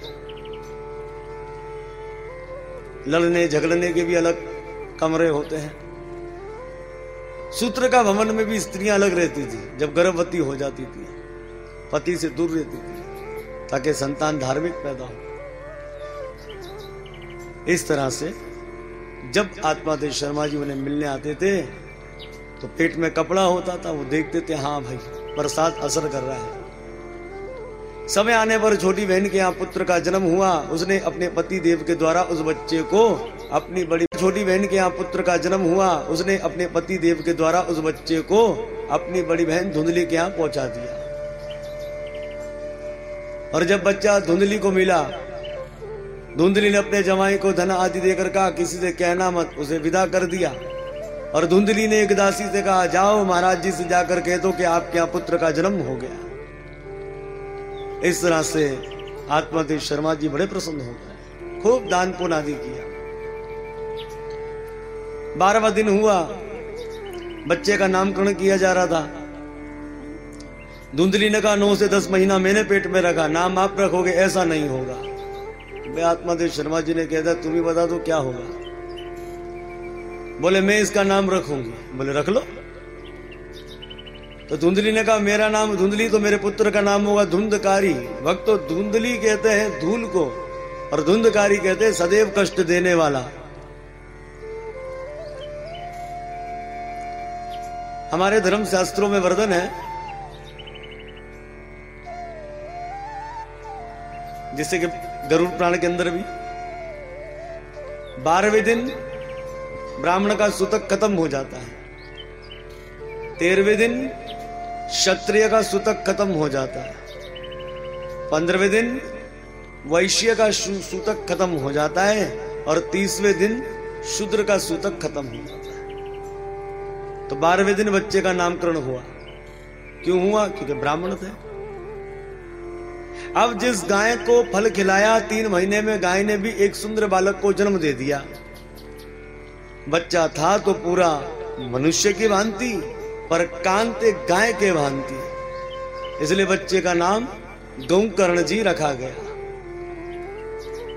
लड़ने झगड़ने के भी अलग कमरे होते हैं। सूत्र का भवन में भी स्त्रियाँ अलग रहती थी, जब गर्भवती हो जाती थी। पति से दूर रहती थी, ताकि संतान धार्मिक पैदा हो। इस तरह से जब आत्मादेव शर्मा जी उन्हें मिलने आते थे तो पेट में कपड़ा होता था, वो देखते थे हाँ भाई प्रसाद असर कर रहा है। समय आने पर छोटी बहन के यहाँ पुत्र का जन्म हुआ। उसने अपने पति देव के द्वारा उस बच्चे को अपनी बड़ी छोटी बहन के यहाँ पुत्र का जन्म हुआ। उसने अपने पति देव के द्वारा उस बच्चे को अपनी बड़ी बहन धुंधली के यहाँ पहुँचा दिया। और जब बच्चा धुंधली को मिला धुंधली ने अपने जमाई को धन आदि देकर कहा, किसी से कहना मत, उसे विदा कर दिया। और धुंधली ने एक दासी से कहा, जाओ महाराज जी से जाकर कह दो कि आपके यहाँ पुत्र का जन्म हो गया। इस तरह से आत्मादेव शर्मा जी बड़े प्रसन्न हो गए। खूब दान पुण्य आदि किया। बारहवा दिन हुआ। बच्चे का नामकरण किया जा रहा था। धुंधली ने कहा, नौ से दस महीना मैंने पेट में रखा। नाम आप रखोगे, ऐसा नहीं होगा। मैं आत्मादेव शर्मा जी ने कह दिया तुम बता दो क्या होगा? बोले, मैं इसका नाम रखूँगी। बोले, रख लो। तो धुंधली ने कहा, मेरा नाम धुंधली तो मेरे पुत्र का नाम होगा धुंधकारी। भक्त तो धुंधली कहते हैं धूल को, और धुंधकारी कहते हैं सदैव कष्ट देने वाला। हमारे धर्म शास्त्रों में वर्णन है, जिससे कि गरुड़ प्राण के अंदर भी। बारहवें दिन ब्राह्मण का सूतक खत्म हो जाता है। तेरहवें दिन क्षत्रिय का सूतक खत्म हो जाता है। पंद्रहवें दिन वैश्य का सूतक खत्म हो जाता है और तीसवें दिन शूद्र का सूतक खत्म हो जाता है। तो बारहवें दिन बच्चे का नामकरण हुआ। क्यों हुआ? क्योंकि ब्राह्मण थे। अब जिस गाय को फल खिलाया, तीन महीने में गाय ने भी एक सुंदर बालक को जन्म दे दिया। बच्चा था तो पूरा मनुष्य की भांति, पर कांते गाय के भांति। इसलिए बच्चे का नाम गौकर्ण जी रखा गया।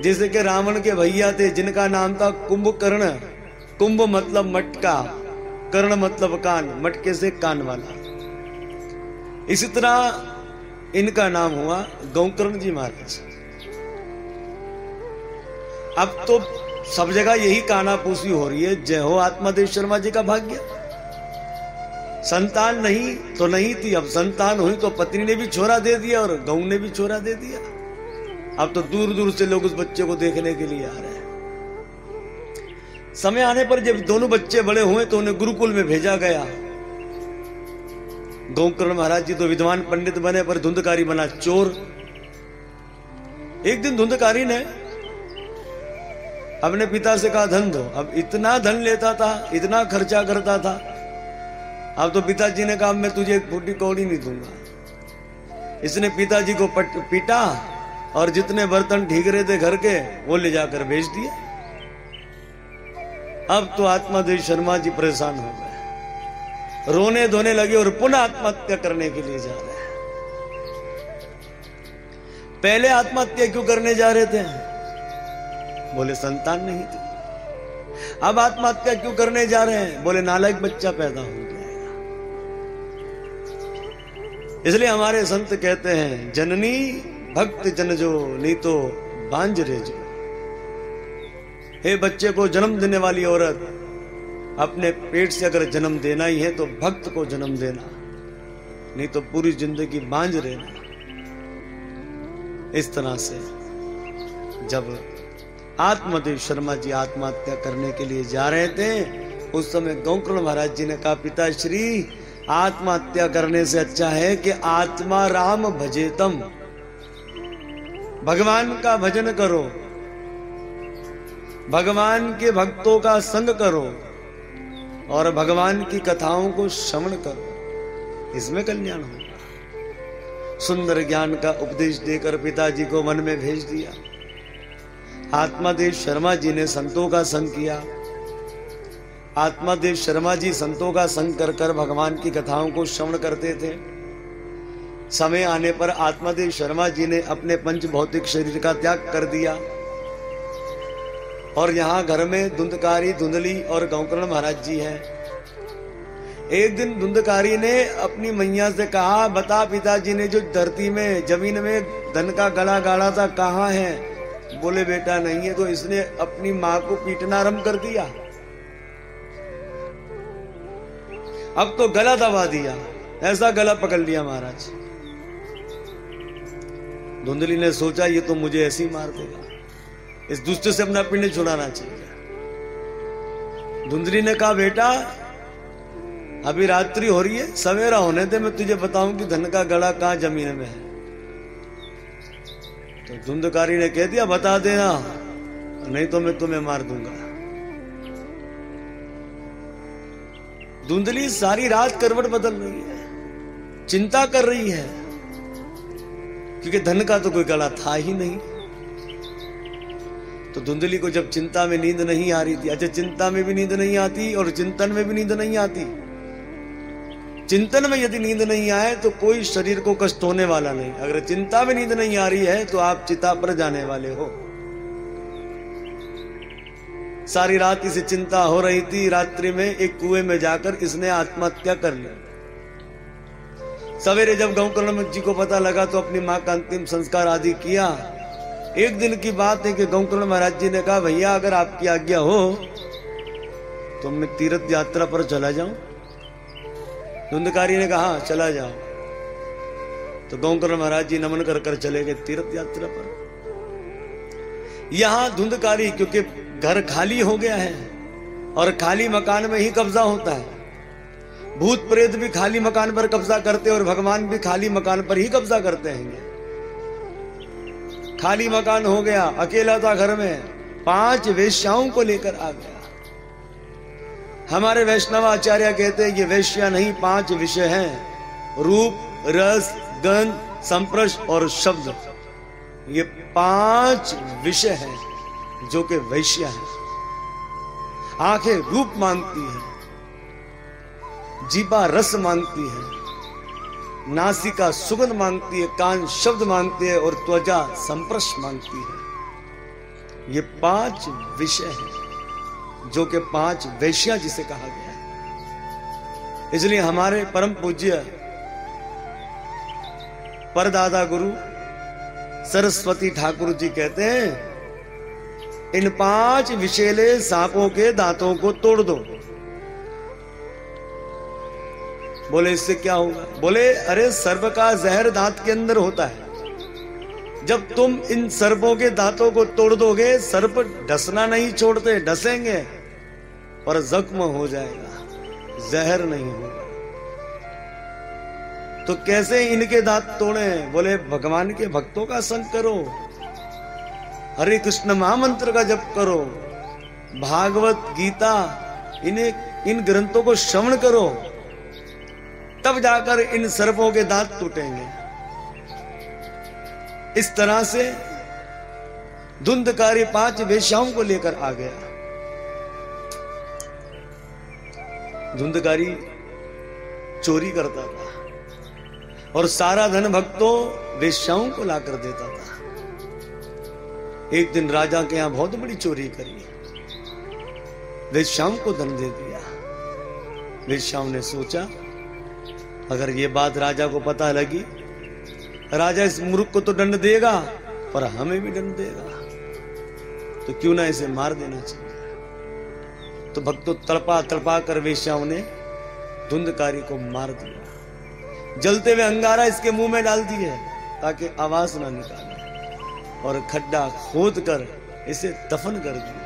जैसे कि रावण के भैया थे, जिनका नाम था कुंभकर्ण। कुंभ मतलब मटका, कर्ण मतलब कान, मटके से कान वाला। इसी तरह इनका नाम हुआ गौकर्ण जी महाराज। अब तो सब जगह यही कानापूसी हो रही है। जय हो आत्मादेव शर्मा जी का भाग्य। संतान नहीं तो नहीं थी, अब संतान हुई तो पत्नी ने भी छोरा दे दिया और गौ ने भी छोरा दे दिया। अब तो दूर दूर से लोग उस बच्चे को देखने के लिए आ रहे हैं। समय आने पर जब दोनों बच्चे बड़े हुए तो उन्हें गुरुकुल में भेजा गया। गौकर्ण महाराज जी तो विद्वान पंडित बने पर धुंधकारी बना चोर। एक दिन धुंधकारी ने अपने पिता से कहा धन दो। अब इतना धन लेता था इतना खर्चा करता था। अब तो पिताजी ने कहा मैं तुझे एक फूटी कौड़ी नहीं दूँगा। इसने पिताजी को पट, पीटा और जितने बर्तन ठीक रहे थे घर के वो ले जाकर बेच दिए अब तो आत्मादेव शर्मा जी परेशान हो गए। रोने धोने लगे और पुनः आत्महत्या करने के लिए जा रहे हैं। पहले आत्महत्या क्यों करने जा रहे थे? बोले, संतान नहीं थी। अब आत्महत्या क्यों करने जा रहे हैं? बोले, नालायक बच्चा पैदा हो जाएगा। इसलिए हमारे संत कहते हैं, जननी भक्त जन जो नहीं तो बांझरे जो हे बच्चे को जन्म देने वाली औरत अपने पेट से अगर जन्म देना ही है तो भक्त को जन्म देना, नहीं तो पूरी ज़िंदगी बांझ रहना। इस तरह से जब आत्मदेव शर्मा जी आत्महत्या करने के लिए जा रहे थे, उस समय गौकर्ण महाराज जी ने कहा, पिताश्री, आत्महत्या करने से अच्छा है कि आत्मा राम भजेतम भगवान का भजन करो, भगवान के भक्तों का संग करो और भगवान की कथाओं को श्रवण करो, इसमें कल्याण होगा सुंदर ज्ञान का उपदेश देकर पिताजी को मन में भेज दिया। आत्मादेव शर्मा जी ने संतों का संग किया। आत्मादेव शर्मा जी संतों का संग कर कर भगवान की कथाओं को श्रवण करते थे। समय आने पर आत्मादेव शर्मा जी ने अपने पंच भौतिक शरीर का त्याग कर दिया। और यहाँ घर में धुंधकारी धुंधली और गौकर्ण महाराज जी हैं। एक दिन धुंधकारी ने अपनी मैया से कहा, बता पिताजी ने जो धरती में, ज़मीन में धन का गला गाड़ा था, कहाँ है? बोले, बेटा, नहीं है तो इसने अपनी माँ को पीटना आरंभ कर दिया। अब तो गला दबा दिया। ऐसा गला पकड़ लिया महाराज। धुंधली ने सोचा, ये तो मुझे ऐसी मार देगा। इस दुष्ट से अपना पिंड छुड़ाना चाहिए। धुंधली ने कहा, बेटा, अभी रात्रि हो रही है, सवेरा होने दे, मैं तुझे बताऊँ कि धन का गड़ा कहाँ ज़मीन में है। तो धुंधकारी ने कह दिया, बता देना, नहीं तो मैं तुम्हें मार दूँगा। धुंधली सारी रात करवट बदल रही है, चिंता कर रही है, क्योंकि धन का तो कोई गला था ही नहीं। तो धुंधली को जब चिंता में नींद नहीं आ रही थी अच्छा चिंता में भी नींद नहीं आती और चिंतन में भी नींद नहीं आती। चिंतन में यदि नींद नहीं आए तो कोई शरीर को कष्ट होने वाला नहीं। अगर चिंता में नींद नहीं आ रही है तो आप चिता पर जाने वाले हो। सारी रात इसे चिंता हो रही थी, रात्रि में एक कुएँ में जाकर इसने आत्महत्या कर ली। सवेरे जब गौकर्ण जी को पता लगा तो अपनी माँ का अंतिम संस्कार आदि किया। एक दिन की बात है कि गौकर्ण महाराज जी ने कहा भैया अगर आपकी आज्ञा हो तो मैं तीर्थ यात्रा पर चला जाऊँ। धुंधकारी ने कहा हाँ, चला जाओ। तो गौकर्ण महाराज जी नमन कर कर चले गए तीर्थ यात्रा पर। यहाँ धुंधकारी क्योंकि घर खाली हो गया है और खाली मकान में ही कब्जा होता है। भूत प्रेत भी खाली मकान पर कब्जा करते हैं और भगवान भी खाली मकान पर ही कब्जा करते हैं। खाली मकान हो गया, अकेला था घर में। पाँच वेश्याओं को लेकर आ गया। हमारे वैष्णव आचार्य कहते हैं ये वैश्या नहीं, पाँच विषय हैं। रूप, रस, गंध, संप्रश और शब्द। ये पाँच विषय हैं जो कि वैश्या है। आँखें रूप मांगती है जीबा रस मांगती है। नासिका सुगंध मांगती है, कान शब्द मांगती है और त्वचा संप्रश मांगती है। ये पाँच विषय है, जो कि पाँच वैश्या जिसे कहा गया है। इसलिए हमारे परम पूज्य परदादा गुरु सरस्वती ठाकुर जी कहते हैं, इन पाँच विशेले सांपों के दांतों को तोड़ दो। बोले, इससे क्या होगा? बोले, अरे सर्प का जहर दांत के अंदर होता है। जब तुम इन सर्पों के दांतों को तोड़ दोगे, सर्प डसना नहीं छोड़ते, डसेंगे पर जख्म हो जाएगा, जहर नहीं होगा। तो कैसे इनके दांत तोड़े? बोले, भगवान के भक्तों का संग करो, हरे कृष्ण महामंत्र का जप करो, भागवत गीता, इन्हें, इन ग्रंथों को श्रवण करो। तब जाकर इन सर्पों के दांत टूटेंगे। इस तरह से धुंधकारी पाँच वेश्याओं को लेकर आ गया। धुंधकारी चोरी करता था और सारा धन भक्तों वेश्याओं को लाकर देता था। एक दिन राजा के यहाँ बहुत बड़ी चोरी करी। वेश्याओं को धन दे दिया। वेश्याओं ने सोचा अगर ये बात राजा को पता लगी, राजा इस मूर्ख को तो दंड देगा, पर हमें भी दंड देगा। तो क्यों ना इसे मार देना चाहिए? तो भक्तों, तड़पा तड़पा कर वेश्याओं ने धुंधकारी को मार दिया। जलते हुए अंगारा इसके मुँह में डाल दिए, ताकि आवाज़ ना निकाले, और खड्डा खोद कर इसे दफन कर दिया।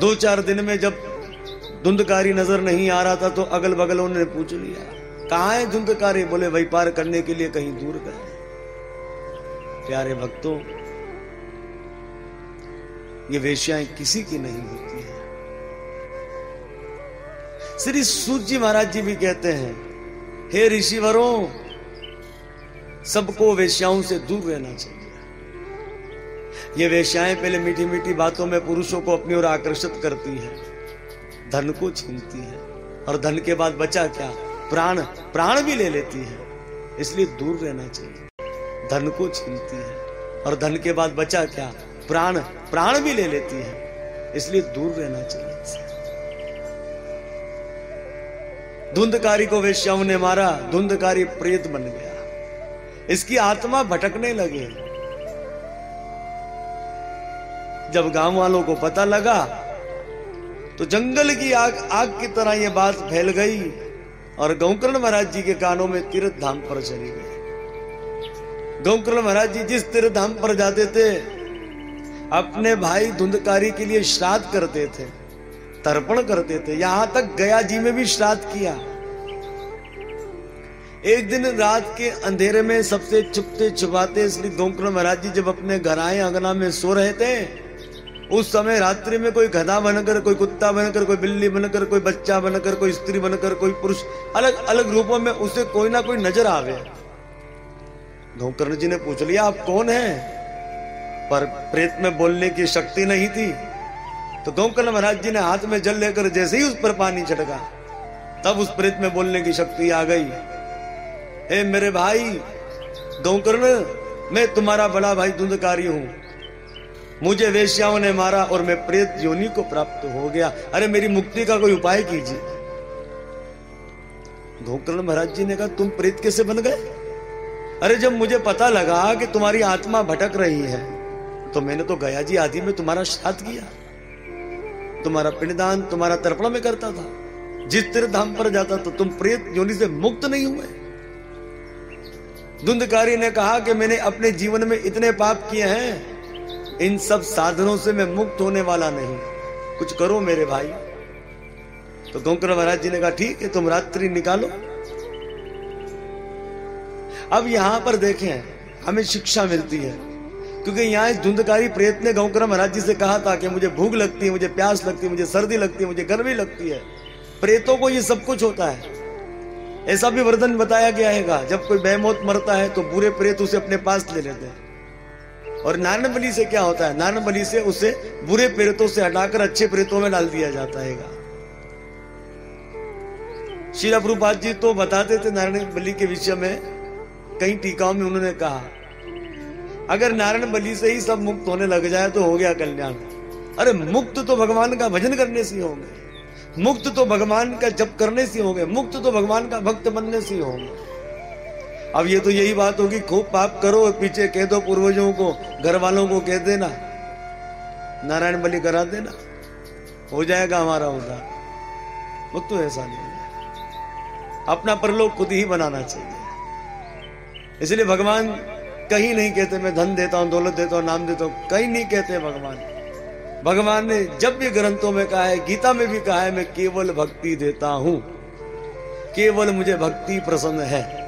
दो चार दिन में जब धुंधकारी नज़र नहीं आ रहा था तो अगल बगल उन्होंने पूछ लिया, कहा है धुंधकारी? बोले व्यापार करने के लिए कहीं दूर गए प्यारे भक्तों, ये वेश्याएँ किसी की नहीं होती है। श्री सूजी महाराज जी भी कहते हैं, हे ऋषिवरों, सबको वेश्याओं से दूर रहना चाहिए। ये वेश्याएँ पहले मीठी मीठी बातों में पुरुषों को अपनी ओर आकर्षित करती हैं। धन को छीनती है। और धन के बाद बचा क्या? प्राण प्राण भी ले लेती है। इसलिए दूर रहना चाहिए। धन को छीनती है। और धन के बाद बचा क्या? प्राण प्राण भी ले लेती है। इसलिए दूर रहना चाहिए। धुंधकारी को वेश्याओं ने मारा। धुंधकारी प्रेत बन गया। इसकी आत्मा भटकने लगे। जब गाँव वालों को पता लगा तो जंगल की आग आग की तरह यह बात फैल गई और गौकर्ण महाराज जी के कानों में तीर्थ धाम पर चली गई। गौकर्ण महाराज जी जिस तीर्थ धाम पर जाते थे, अपने भाई धुंधकारी के लिए श्राद्ध करते थे, तर्पण करते थे, यहाँ तक गया जी में भी श्राद्ध किया। एक दिन रात के अंधेरे में सबसे छुपते छुपाते श्री गौकर्ण महाराज जी जब अपने घर आए अंगना में सो रहे थे उस समय रात्रि में कोई गधा बनकर, कोई कुत्ता बनकर, कोई बिल्ली बनकर, कोई बच्चा बनकर, कोई स्त्री बनकर, कोई पुरुष, अलग अलग रूपों में उसे कोई ना कोई नज़र आवे। गौकर्ण जी ने पूछ लिया, आप कौन हैं? पर प्रेत में बोलने की शक्ति नहीं थी। तो गौकर्ण महाराज जी ने हाथ में जल लेकर जैसे ही उस पर पानी छटका तब उस प्रेत में बोलने की शक्ति आ गई। हे मेरे भाई गौकर्ण मैं तुम्हारा बड़ा भाई धुंधकारी हूँ। मुझे वेश्याओं ने मारा और मैं प्रेत योनि को प्राप्त हो गया। अरे मेरी मुक्ति का कोई उपाय कीजिए। गोकर्ण महाराज जी ने कहा, तुम प्रेत कैसे बन गए? अरे जब मुझे पता लगा कि तुम्हारी आत्मा भटक रही है तो मैंने तो गया जी आदि में तुम्हारा श्राद्ध किया। तुम्हारा पिंडदान तुम्हारा तर्पण में करता था। जिस तीर्थ धाम पर जाता तो तुम प्रेत योनि से मुक्त नहीं हुए। धुंधकारी ने कहा कि मैंने अपने जीवन में इतने पाप किए हैं इन सब साधनों से मैं मुक्त होने वाला नहीं। कुछ करो मेरे भाई। तो गोकर महाराज जी ने कहा, ठीक है, तुम रात्रि निकालो। अब यहाँ पर देखें, हमें शिक्षा मिलती है। क्योंकि यहाँ इस धुंधकारी प्रेत ने गौकर महाराज जी से कहा था कि मुझे भूख लगती है, मुझे प्यास लगती है, मुझे सर्दी लगती है, मुझे गर्मी लगती है। प्रेतों को ये सब कुछ होता है। ऐसा भी वर्धन बताया गया है, जब कोई बेमौत मरता है तो बुरे प्रेत उसे अपने पास ले लेते हैं। और नारायण बलि से क्या होता है? नारायण बलि से उसे बुरे प्रेतों से हटाकर अच्छे प्रेतों में डाल दिया जाता है। शीला प्रभुपाद जी तो बताते थे नारायण बलि के विषय में, कई टीकाओं में उन्होंने कहा, अगर नारायण बलि से ही सब मुक्त होने लग जाए तो हो गया कल्याण। अरे मुक्त तो भगवान का भजन करने से होंगे। मुक्त तो भगवान का जप करने से होंगे। मुक्त तो भगवान का भक्त बनने से होंगे। अब ये तो यही बात होगी, खूब पाप करो, पीछे कह दो पूर्वजों को घर वालों को कह देना। नारायण बलि करा देना। हो जाएगा हमारा उद्धार। वो तो ऐसा नहीं है। अपना परलोक खुद ही बनाना चाहिए। इसलिए भगवान कहीं नहीं कहते, मैं धन देता हूँ, दौलत देता हूँ, नाम देता हूँ, कहीं नहीं कहते भगवान। भगवान ने जब भी ग्रंथों में कहा है, गीता में भी कहा है, मैं केवल भक्ति देता हूँ। केवल मुझे भक्ति प्रसन्न है।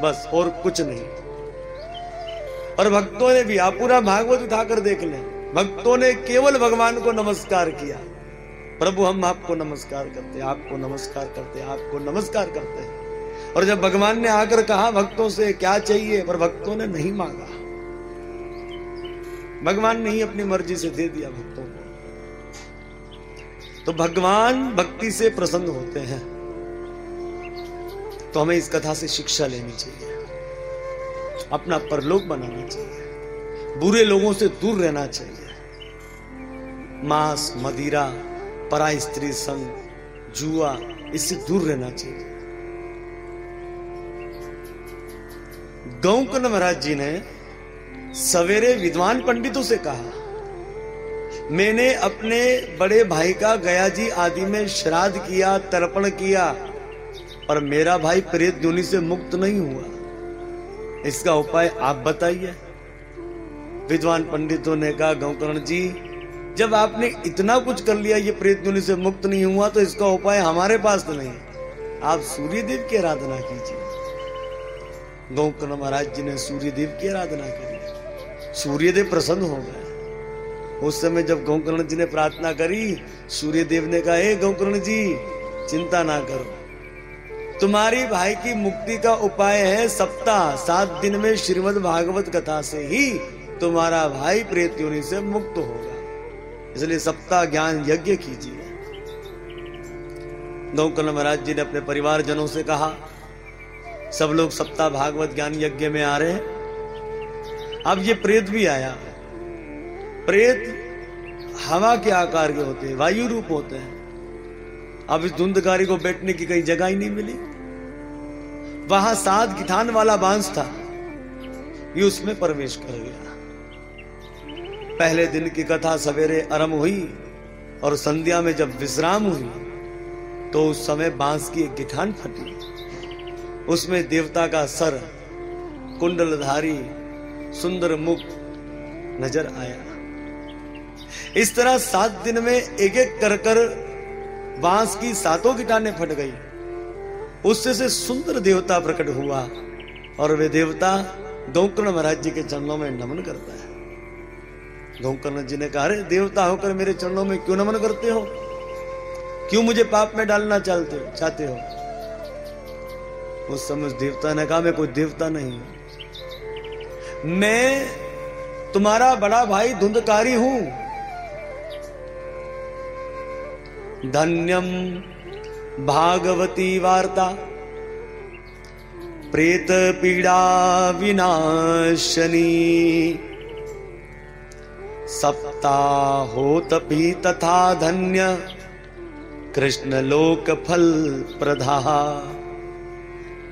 बस, और कुछ नहीं। और भक्तों ने भी, आप पूरा भागवत उठाकर देख लें। भक्तों ने केवल भगवान को नमस्कार किया। प्रभु, हम आपको नमस्कार करते हैं, आपको नमस्कार करते हैं, आपको नमस्कार करते हैं। और जब भगवान ने आकर कहा, भक्तों से क्या चाहिए, पर भक्तों ने नहीं मांगा। भगवान ने ही अपनी मर्ज़ी से दे दिया भक्तों को। तो भगवान भक्ति से प्रसन्न होते हैं। तो हमें इस कथा से शिक्षा लेनी चाहिए। अपना परलोक बनाना चाहिए। बुरे लोगों से दूर रहना चाहिए। मांस, मदिरा परा स्त्री, संग, जुआ, इससे दूर रहना चाहिए। गौकर्ण महाराज जी ने सवेरे विद्वान पंडितों से कहा, मैंने अपने बड़े भाई का गया जी आदि में श्राद्ध किया, तर्पण किया पर मेरा भाई प्रेत योनि से मुक्त नहीं हुआ। इसका उपाय आप बताइए। विद्वान पंडितों ने कहा गौकर्ण जी, जब आपने इतना कुछ कर लिया, ये प्रेत योनि से मुक्त नहीं हुआ तो इसका उपाय हमारे पास तो नहीं आप सूर्य देव की आराधना कीजिए। गौकर्ण महाराज जी ने सूर्य देव की आराधना करी। सूर्यदेव प्रसन्न हो गए। उस समय जब गौकर्ण जी ने प्रार्थना करी, सूर्यदेव ने कहा, हे गौकर्ण जी, चिंता ना करो। तुम्हारी भाई की मुक्ति का उपाय है सप्ताह, सात दिन में श्रीमद भागवत कथा से ही तुम्हारा भाई प्रेत योनि से मुक्त होगा। इसलिए सप्ताह ज्ञान यज्ञ कीजिए। गौकर्ण महाराज जी ने अपने परिवार जनों से कहा, सब लोग सप्ताह भागवत ज्ञान यज्ञ में आ रहे हैं। अब ये प्रेत भी आया। प्रेत हवा के आकार के होते हैं, वायु रूप होते हैं। अब इस धुंधकारी को बैठने की कहीं जगह ही नहीं मिली। वहाँ सात गिठान वाला बाँस था। ये उसमें प्रवेश कर गया। पहले दिन की कथा सवेरे आरंभ हुई और संध्या में जब विश्राम हुई तो उस समय बाँस की एक गिठान फटी। उसमें देवता का सर, कुंडलधारी, सुंदर मुख नज़र आया। इस तरह सात दिन में एक एक कर कर बाँस की सातों गिटाने फट गई। उससे से सुंदर देवता प्रकट हुआ और वे देवता गौकर्ण महाराज जी के चरणों में नमन करता है। गौकर्ण जी ने कहा, अरे, देवता होकर मेरे चरणों में क्यों नमन करते हो? क्यों मुझे पाप में डालना चाहते हो चाहते हो? उस समय देवता ने कहा, मैं कोई देवता नहीं मैं तुम्हारा बड़ा भाई धुंधकारी हूँ। धन्यम भागवती वार्ता। प्रेत पीड़ा विनाशनी। सप्ताहोत भी तथा धन्य। कृष्ण लोक फल प्रधा।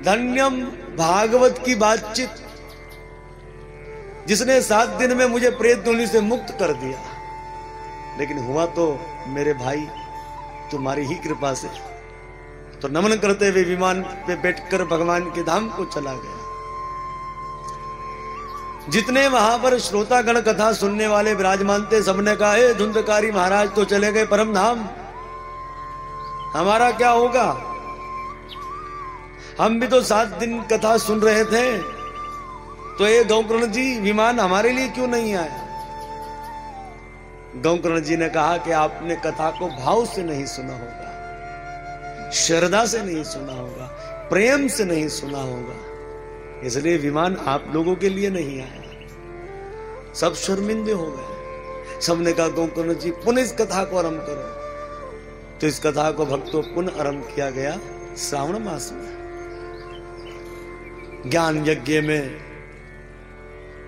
धन्यम भागवत की बातचीत। जिसने सात दिन में मुझे प्रेत दुनी से मुक्त कर दिया। लेकिन हुआ तो मेरे भाई तुम्हारी ही कृपा से। तो नमन करते हुए विमान पे बैठकर भगवान के धाम को चला गया। जितने वहाँ पर श्रोतागण कथा सुनने वाले विराजमान थे, सबने कहा हे धुंधकारी महाराज तो चले गए परम धाम। हमारा क्या होगा? हम भी तो सात दिन कथा सुन रहे थे। तो ये गौकर्ण जी, विमान हमारे लिए क्यों नहीं आया? गौकर्ण जी ने कहा कि आपने कथा को भाव से नहीं सुना होगा, श्रद्धा से नहीं सुना होगा, प्रेम से नहीं सुना होगा। इसलिए विमान आप लोगों के लिए नहीं आया। सब शर्मिंदे हो गए। सबने कहा गौकर्ण जी, पुनः इस कथा को आरंभ करो। तो इस कथा को भक्तों पुनः आरंभ किया गया श्रावण मास में। ज्ञान यज्ञ में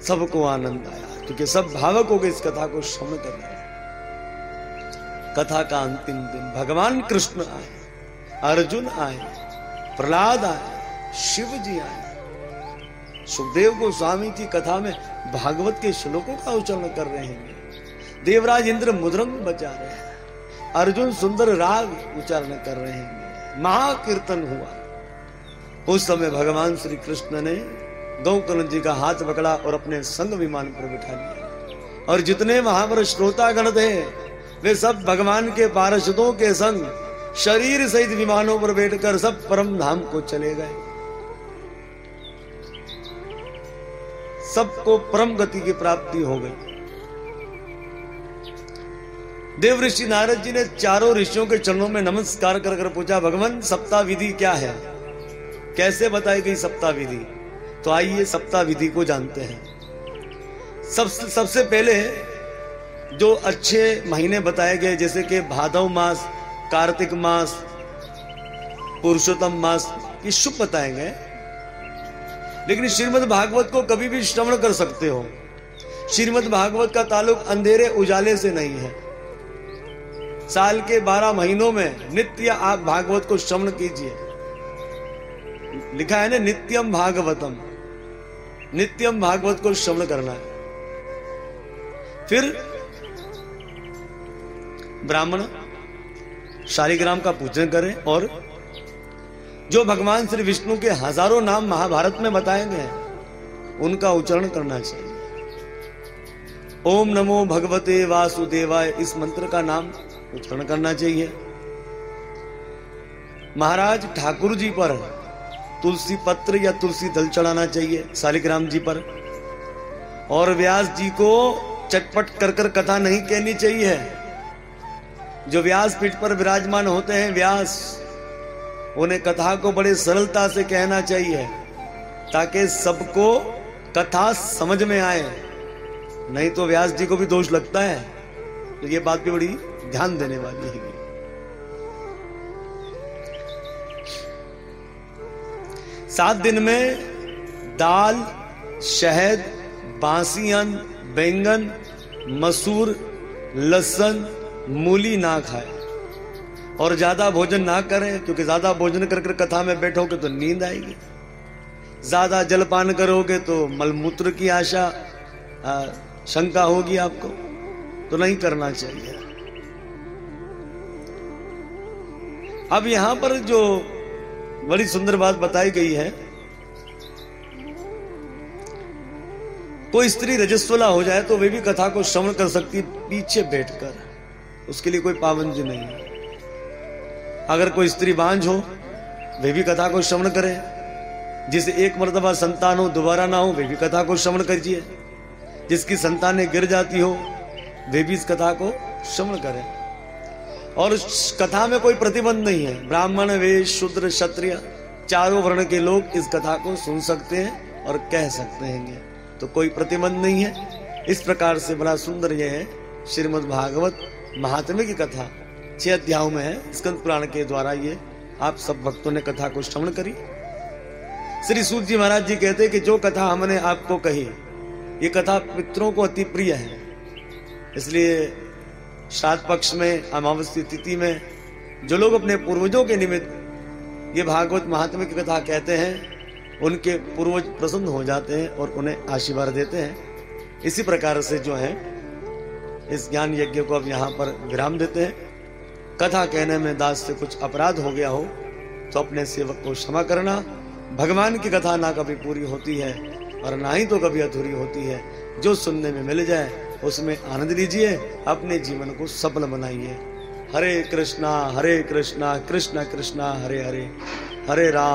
सबको आनंद आया, क्योंकि सब भावक हो गए इस कथा को श्रवण कर रहे कथा का अंतिम दिन। भगवान कृष्ण आए, अर्जुन आए, प्रहलाद आए शिव जी आए। सुखदेव गोस्वामी की कथा में भागवत के श्लोकों का उच्चारण कर रहे हैं। देवराज इंद्र मुद्रंग बजा रहे हैं। अर्जुन सुंदर राग उच्चारण कर रहे हैं। महाकीर्तन हुआ। उस समय भगवान श्री कृष्ण ने गौकर्ण जी का हाथ पकड़ा और अपने संग विमान पर बिठा लिया। और जितने वहाँ पर श्रोतागण थे वे सब भगवान के पार्षदों के संग शरीर सहित विमानों पर बैठकर सब परम धाम को चले गए। सबको परम गति की प्राप्ति हो गई। देव ऋषि नारद जी ने चारों ऋषियों के चरणों में नमस्कार कर कर पूछा, भगवान सप्ताह विधि क्या है? कैसे बताई गई सप्ताह विधि तो आइए सप्ताह विधि को जानते हैं। सबसे सबसे पहले जो अच्छे महीने बताए गए, जैसे कि भादव मास, कार्तिक मास, पुरुषोत्तम मास, ये शुभ बताए गए। लेकिन श्रीमद् भागवत को कभी भी श्रवण कर सकते हो। श्रीमद् भागवत का ताल्लुक अंधेरे उजाले से नहीं है। साल के बारह महीनों में नित्य आप भागवत को श्रवण कीजिए। लिखा है ना, नित्यम भागवतम। नित्यम भागवत को श्रवण करना है। फिर ब्राह्मण शालिग्राम का पूजन करें और जो भगवान श्री विष्णु के हज़ारों नाम महाभारत में बताए गए हैं उनका उच्चारण करना चाहिए। ओम नमो भगवते वासुदेवाय, इस मंत्र का नाम उच्चारण करना चाहिए। महाराज ठाकुर जी पर तुलसी पत्र या तुलसी दल चढ़ाना चाहिए शालिग्राम जी पर। और व्यास जी को चटपट कर कर कथा नहीं कहनी चाहिए। जो व्यास पीठ पर विराजमान होते हैं, व्यास, उन्हें कथा को बड़े सरलता से कहना चाहिए, ताकि सबको कथा समझ में आए। नहीं तो व्यास जी को भी दोष लगता है। तो ये बात भी बड़ी ध्यान देने वाली है। सात दिन में दाल, शहद, बांसियन, बैंगन, मसूर, लहसन मूली ना खाए और ज़्यादा भोजन ना करें क्योंकि ज़्यादा भोजन कर कर कथा में बैठोगे तो नींद आएगी। ज़्यादा जलपान करोगे तो मलमूत्र की आशा आ, शंका होगी आपको तो नहीं करना चाहिए। अब यहाँ पर जो बड़ी सुंदर बात बताई गई है कोई स्त्री रजस्वला हो जाए तो वे भी कथा को श्रवण कर सकती पीछे बैठकर। उसके लिए कोई पाबंदी नहीं है। अगर कोई स्त्री बांझ हो, वे भी कथा को श्रवण करे। जिसे एक मरतबा संतान हो, दोबारा ना हो, वे भी कथा को श्रवण करिए। जिसकी संतानें गिर जाती हो, वे भी इस कथा को श्रवण करें। और उस कथा में कोई प्रतिबंध नहीं है। ब्राह्मण वेश शूद्र, क्षत्रिय, चारों वर्ण के लोग इस कथा को सुन सकते हैं और कह सकते हैं। तो कोई प्रतिबंध नहीं है। इस प्रकार से बड़ा सुंदर यह है श्रीमद भागवत महात्म्य की कथा छह अध्यायों में है। स्कंद पुराण के द्वारा ये आप सब भक्तों ने कथा को श्रवण करी। श्री सूत जी महाराज जी कहते कि जो कथा हमने आपको कही, ये कथा पितरों को अति प्रिय है। इसलिए श्राद्ध पक्ष में, अमावस्या तिथि में, जो लोग अपने पूर्वजों के निमित्त ये भागवत महात्मा की कथा कहते हैं, उनके पूर्वज प्रसन्न हो जाते हैं और उन्हें आशीर्वाद देते हैं। इसी प्रकार से जो है इस ज्ञान यज्ञ को अब यहाँ पर विराम देते हैं। कथा कहने में दास से कुछ अपराध हो गया हो तो अपने सेवक को क्षमा करना। भगवान की कथा ना कभी पूरी होती है और ना ही तो कभी अधूरी होती है। जो सुनने में मिल जाए, उसमें आनंद लीजिए, अपने जीवन को सफल बनाइए। हरे कृष्णा हरे कृष्णा कृष्णा कृष्णा, हरे हरे हरे राम।